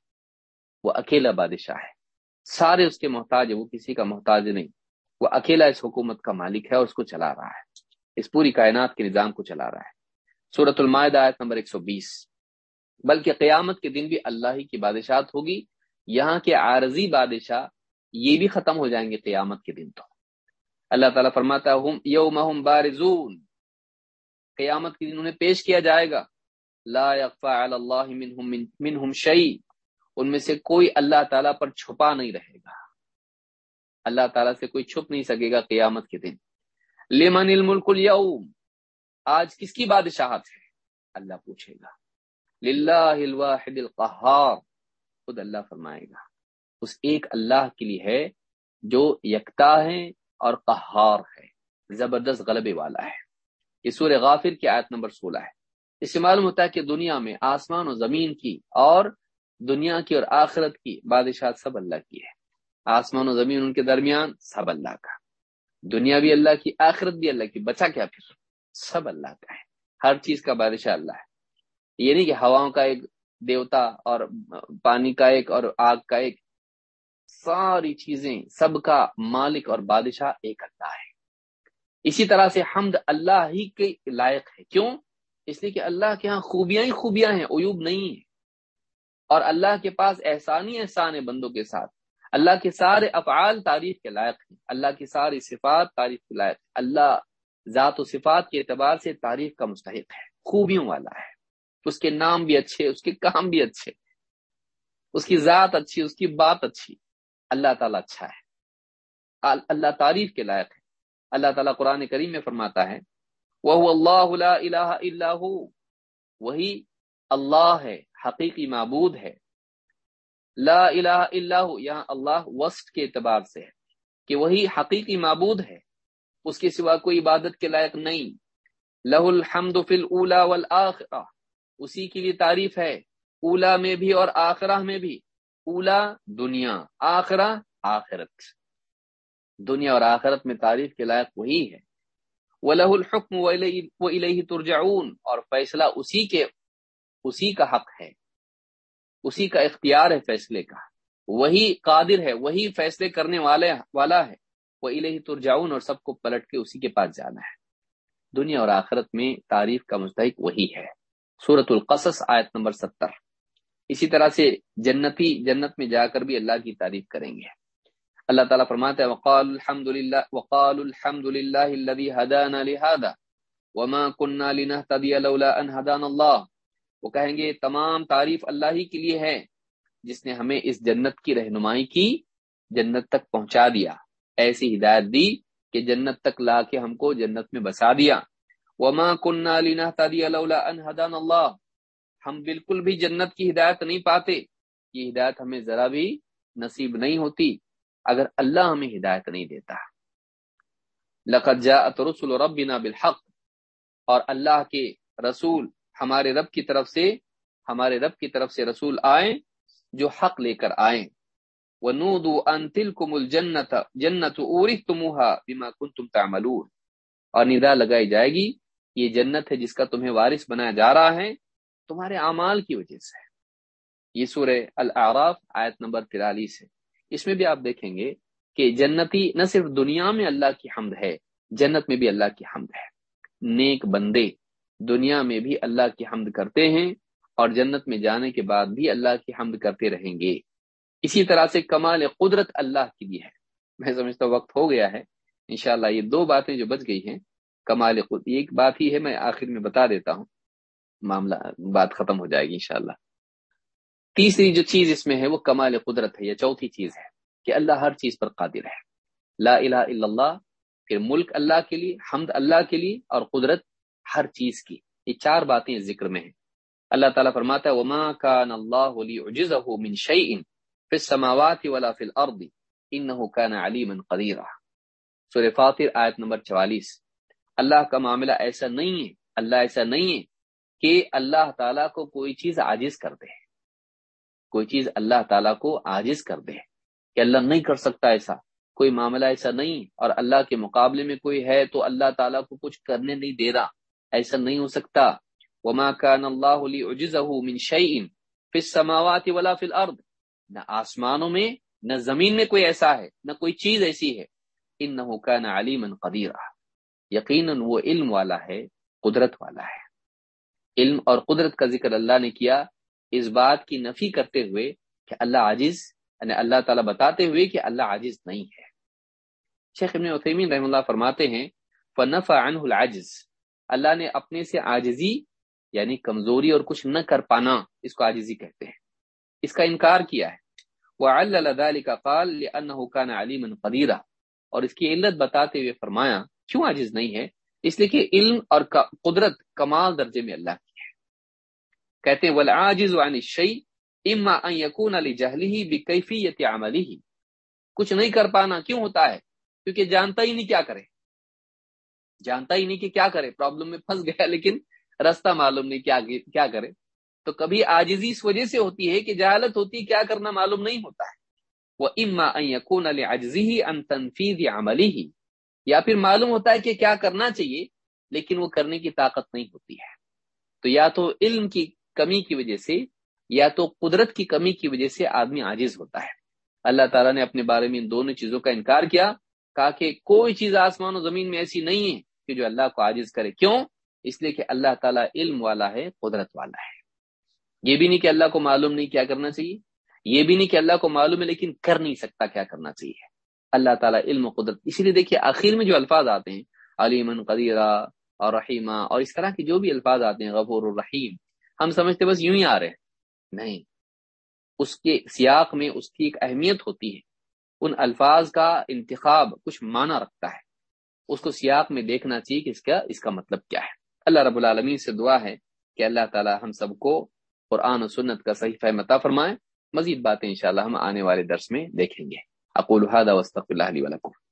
وہ اکیلا بادشاہ ہے۔ سارے اس کے محتاج ہے وہ کسی کا محتاج نہیں۔ وہ اکیلا اس حکومت کا مالک ہے اور اس کو چلا رہا ہے۔ اس پوری کائنات کے نظام کو چلا رہا ہے۔ صورت المائدہ آیت نمبر 120 بلکہ قیامت کے دن بھی اللہ ہی کی بادشاہت ہوگی۔ یہاں کے عارضی بادشاہ یہ بھی ختم ہو جائیں گے قیامت کے دن تو۔ اللہ تعالیٰ فرماتا ہم یوم بارزون۔ قیامت کے دن انہیں پیش کیا جائے گا۔ لا يخفى على الله منهم منهم شيء ان میں سے کوئی اللہ تعالیٰ پر چھپا نہیں رہے گا۔ اللہ تعالیٰ سے کوئی چھپ نہیں سکے گا قیامت کے دن۔ لمن الملک اليوم آج کس کی بادشاہت ہے؟ اللہ پوچھے گا۔ للہ الواحد القہار۔ خود اللہ فرمائے گا۔ اس ایک اللہ کے لیے ہے جو یکتا ہے اور قہار ہے، زبردست غلبے والا ہے۔ یہ سور غافر کی آیت نمبر سولہ ہے۔ اس سے معلوم ہوتا ہے کہ دنیا میں آسمان و زمین کی اور دنیا کی اور آخرت کی بادشاہ سب اللہ کی ہے۔ آسمان و زمین ان کے درمیان سب اللہ کا۔ دنیا بھی اللہ کی، آخرت بھی اللہ کی۔ بچا کیا پھر؟ سب اللہ کا ہے۔ ہر چیز کا بادشاہ اللہ ہے۔ یہ نہیں کہ ہواؤں کا ایک دیوتا اور پانی کا ایک اور آگ کا ایک ساری چیزیں سب کا مالک اور بادشاہ ایک اللہ ہے۔ اسی طرح سے حمد اللہ ہی کے لائق ہے۔ کیوں؟ اس لیے کہ اللہ کے ہاں خوبیاں ہی خوبیاں ہیں، عیوب نہیں ہیں۔ اور اللہ کے پاس احسانی احسان ہے بندوں کے ساتھ۔ اللہ کے سارے افعال تعریف کے لائق ہیں۔ اللہ کی ساری صفات تعریف کے لائق ہے اللہ ذات و صفات کے اعتبار سے تعریف کا مستحق ہے۔ خوبیوں والا ہے۔ اس کے نام بھی اچھے، اس کے کام بھی اچھے۔ اس کی ذات اچھی، اس کی بات اچھی۔ اللہ تعالیٰ اچھا ہے۔ اللہ تعریف کے لائق ہے۔ اللہ تعالیٰ قرآن کریم میں فرماتا ہے وہ اللہ لا الہ الا ہو وہی اللہ ہے، حقیقی معبود ہے۔ لا الہ الا ہو یہاں اللہ وسط کے اعتبار سے ہے کہ وہی حقیقی معبود ہے۔ اس کے سوا کوئی عبادت کے لائق نہیں۔ لہ الحمد فی الاولا والآخرہ اسی کے لیے تعریف ہے، اولا میں بھی اور آخرہ میں بھی۔ اولا دنیا، آخرہ آخرت۔ دنیا اور آخرت میں تعریف کے لائق وہی ہے۔ وہ لہ الحکم و ترجعون۔ اور فیصلہ اسی کے اسی کا حق ہے۔ اسی کا اختیار ہے فیصلے کا۔ وہی قادر ہے، وہی فیصلے کرنے والے والا ہے۔ وہ الہی ترجعون۔ اور سب کو پلٹ کے اسی کے پاس جانا ہے۔ دنیا اور آخرت میں تعریف کا مستحق وہی ہے۔ سورت القصص آیت نمبر ستر۔ اسی طرح سے جنتی، جنت میں جا کر بھی اللہ کی تعریف کریں گے۔ اللہ تعالیٰ فرماتا ہے وقال الحمد للہ وقال الحمد للہ الذي هدانا لهذا، وما كنا لنهتدي لولا ان هدانا الله۔ وہ کہیں گے، تمام تعریف اللہ ہی کے لیے ہے، جس نے ہمیں اس جنت کی رہنمائی کی، جنت تک پہنچا دیا۔ ایسی ہدایت دی کہ جنت تک لا کے ہم کو جنت میں بسا دیا۔ وما كنا لنهتدي لولا ان هدانا الله۔ ہم بالکل بھی جنت کی ہدایت نہیں پاتے، یہ ہدایت ہمیں ذرا بھی نصیب نہیں ہوتی، اگر اللہ ہمیں ہدایت نہیں دیتا۔ لقد جاءت رسل ربنا بالحق، اور اللہ کے رسول ہمارے رب کی طرف سے، ہمارے رب کی طرف سے رسول آئیں جو حق لے کر آئیں۔ وَنُودُوا أَن تِلْكُمُ الْجَنَّةَ، جَنَّةُ أُورِثْتُمُوهَا بِمَا كُنْتُمْ تَعْمَلُونَ۔ اور ندا لگائی جائے گی، یہ جنت ہے جس کا تمہیں وارث بنایا جا رہا ہے۔ تمہارے اعمال کی وجہ سے یہ سورہ الاعراف آیت نمبر 43 ہے۔ اس میں بھی آپ دیکھیں گے کہ جنتی نہ صرف دنیا میں اللہ کی حمد ہے، جنت میں بھی اللہ کی حمد ہے۔ نیک بندے دنیا میں بھی اللہ کی حمد کرتے ہیں اور جنت میں جانے کے بعد بھی اللہ کی حمد کرتے رہیں گے۔ اسی طرح سے کمال قدرت اللہ کے لیے ہے۔ میں سمجھتا ہوں وقت ہو گیا ہے۔ انشاءاللہ یہ دو باتیں جو بچ گئی ہیں، کمال قدرت ایک بات ہی ہے، میں آخر میں بتا دیتا ہوں۔ معاملہ بات ختم ہو جائے گی انشاءاللہ۔ تیسری جو چیز اس میں ہے وہ کمال قدرت ہے، یا چوتھی چیز ہے کہ اللہ ہر چیز پر قادر ہے۔ لا الہ الا اللہ، پھر ملک اللہ کے لیے، حمد اللہ کے لیے اور قدرت ہر چیز کی۔ یہ چار باتیں ذکر میں ہیں۔ اللہ تعالیٰ فرماتا ہے، وما كان الله ليعجزه من شيء في السماوات ولا في الارض انه كان عليما قديرا۔ سورہ فاطر آیت نمبر 44 اللہ کا معاملہ ایسا نہیں ہے، اللہ ایسا نہیں ہے کہ اللہ تعالیٰ کو کوئی چیز عاجز کر دے۔ کوئی چیز اللہ تعالیٰ کو عاجز کر دے کہ اللہ نہیں کر سکتا ایسا۔ کوئی معاملہ ایسا نہیں اور اللہ کے مقابلے میں کوئی ہے تو اللہ تعالیٰ کو کچھ کرنے نہیں دے رہا۔ ایسا نہیں ہو سکتا۔ وما كان الله ليعجزه من شيء في السماوات ولا في الارض نہ آسمانوں میں، نہ زمین میں کوئی ایسا ہے، نہ کوئی چیز ایسی ہے۔ انه كان عليما قديرا۔ یقینا وہ علم والا ہے، قدرت والا ہے۔ علم اور قدرت کا ذکر اللہ نے کیا، اس بات کی نفی کرتے ہوئے کہ اللہ عاجز یعنی اللہ تعالیٰ بتاتے ہوئے کہ اللہ عاجز نہیں ہے۔ شیخ ابن عثیمین رحم اللہ فرماتے ہیں فنف عنہ العجز اللہ نے اپنے سے عاجزی یعنی کمزوری اور کچھ نہ کر پانا، اس کو عاجزی کہتے ہیں۔ اس کا انکار کیا ہے۔ وعلل ذلك قال لانه كان عليما اور اس کی علت بتاتے ہوئے فرمایا، کیوں عاجز نہیں ہے؟ اس لیے کہ علم اور قدرت کمال درجے میں اللہ کہتے ہیں، والعاجز عن الشيء اما ان يكون لجهله بكيفيه عمله کچھ نہیں کر پانا، کیوں ہوتا ہے؟ کیونکہ جانتا ہی نہیں کیا کرے۔ جانتا ہی نہیں کہ کیا کرے پرابلم میں پھنس گیا، لیکن راستہ معلوم نہیں کیا کیا کرے۔ تو کبھی عاجزی اس وجہ سے ہوتی ہے کہ جہالت ہوتی کیا کرنا معلوم نہیں ہوتا ہے۔ وہ اما ان يكون لعجزه عن تنفيذ عمله۔ یا پھر معلوم ہوتا ہے کہ کیا کرنا چاہیے، لیکن وہ کرنے کی طاقت نہیں ہوتی ہے۔ تو یا تو علم کی کمی کی وجہ سے یا تو قدرت کی کمی کی وجہ سے آدمی عاجز ہوتا ہے۔ اللہ تعالیٰ نے اپنے بارے میں ان دونوں چیزوں کا انکار کیا، کہا کہ کوئی چیز آسمان و زمین میں ایسی نہیں ہے کہ جو اللہ کو عاجز کرے۔ کیوں؟ اس لیے کہ اللہ تعالیٰ علم والا ہے، قدرت والا ہے۔ یہ بھی نہیں کہ اللہ کو معلوم نہیں کیا کرنا چاہیے، یہ بھی نہیں کہ اللہ کو معلوم ہے لیکن کر نہیں سکتا کیا کرنا چاہیے۔ اللہ تعالیٰ علم و قدرت، اسی لیے دیکھیے آخر میں جو الفاظ آتے ہیں علیمن قدیرہ اور رحیمہ اور اس طرح کے جو بھی الفاظ آتے ہیں، غفور الرحیم ہم سمجھتے بس یوں ہی آ رہے نہیں، اس کے سیاق میں اس کی ایک اہمیت ہوتی ہے۔ ان الفاظ کا انتخاب کچھ معنی رکھتا ہے۔ اس کو سیاق میں دیکھنا چاہیے کہ اس کا اس کا مطلب کیا ہے۔ اللہ رب العالمین سے دعا ہے کہ اللہ تعالی ہم سب کو قرآن و سنت کا صحیح فہمتا فرمائے۔ مزید باتیں انشاءاللہ ہم آنے والے درس میں دیکھیں گے۔ اقول هذا واستغفر الله لي ولكم۔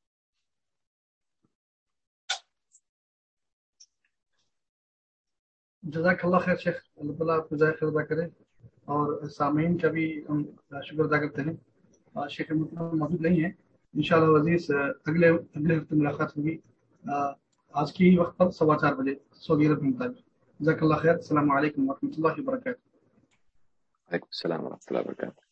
جزاک اللہ خیر شیخ، اللہ تعالیٰ آپ کو ذائقہ ادا کرے اور سامعین کا بھی ہم شکر ادا کرتے ہیں۔ شیخ مطلب موجود نہیں ہے ان شاء اللہ عزیز، اگلے اگلے ہفتے ملاقات ہوگی۔ آج کی وقت پر سوا چار بجے سعودی عرب کے مطابق جزاک اللہ خیر، السلام علیکم و رحمۃ اللہ وبرکاتہ۔ وعلیکم السلام و رحمۃ اللہ وبرکاتہ۔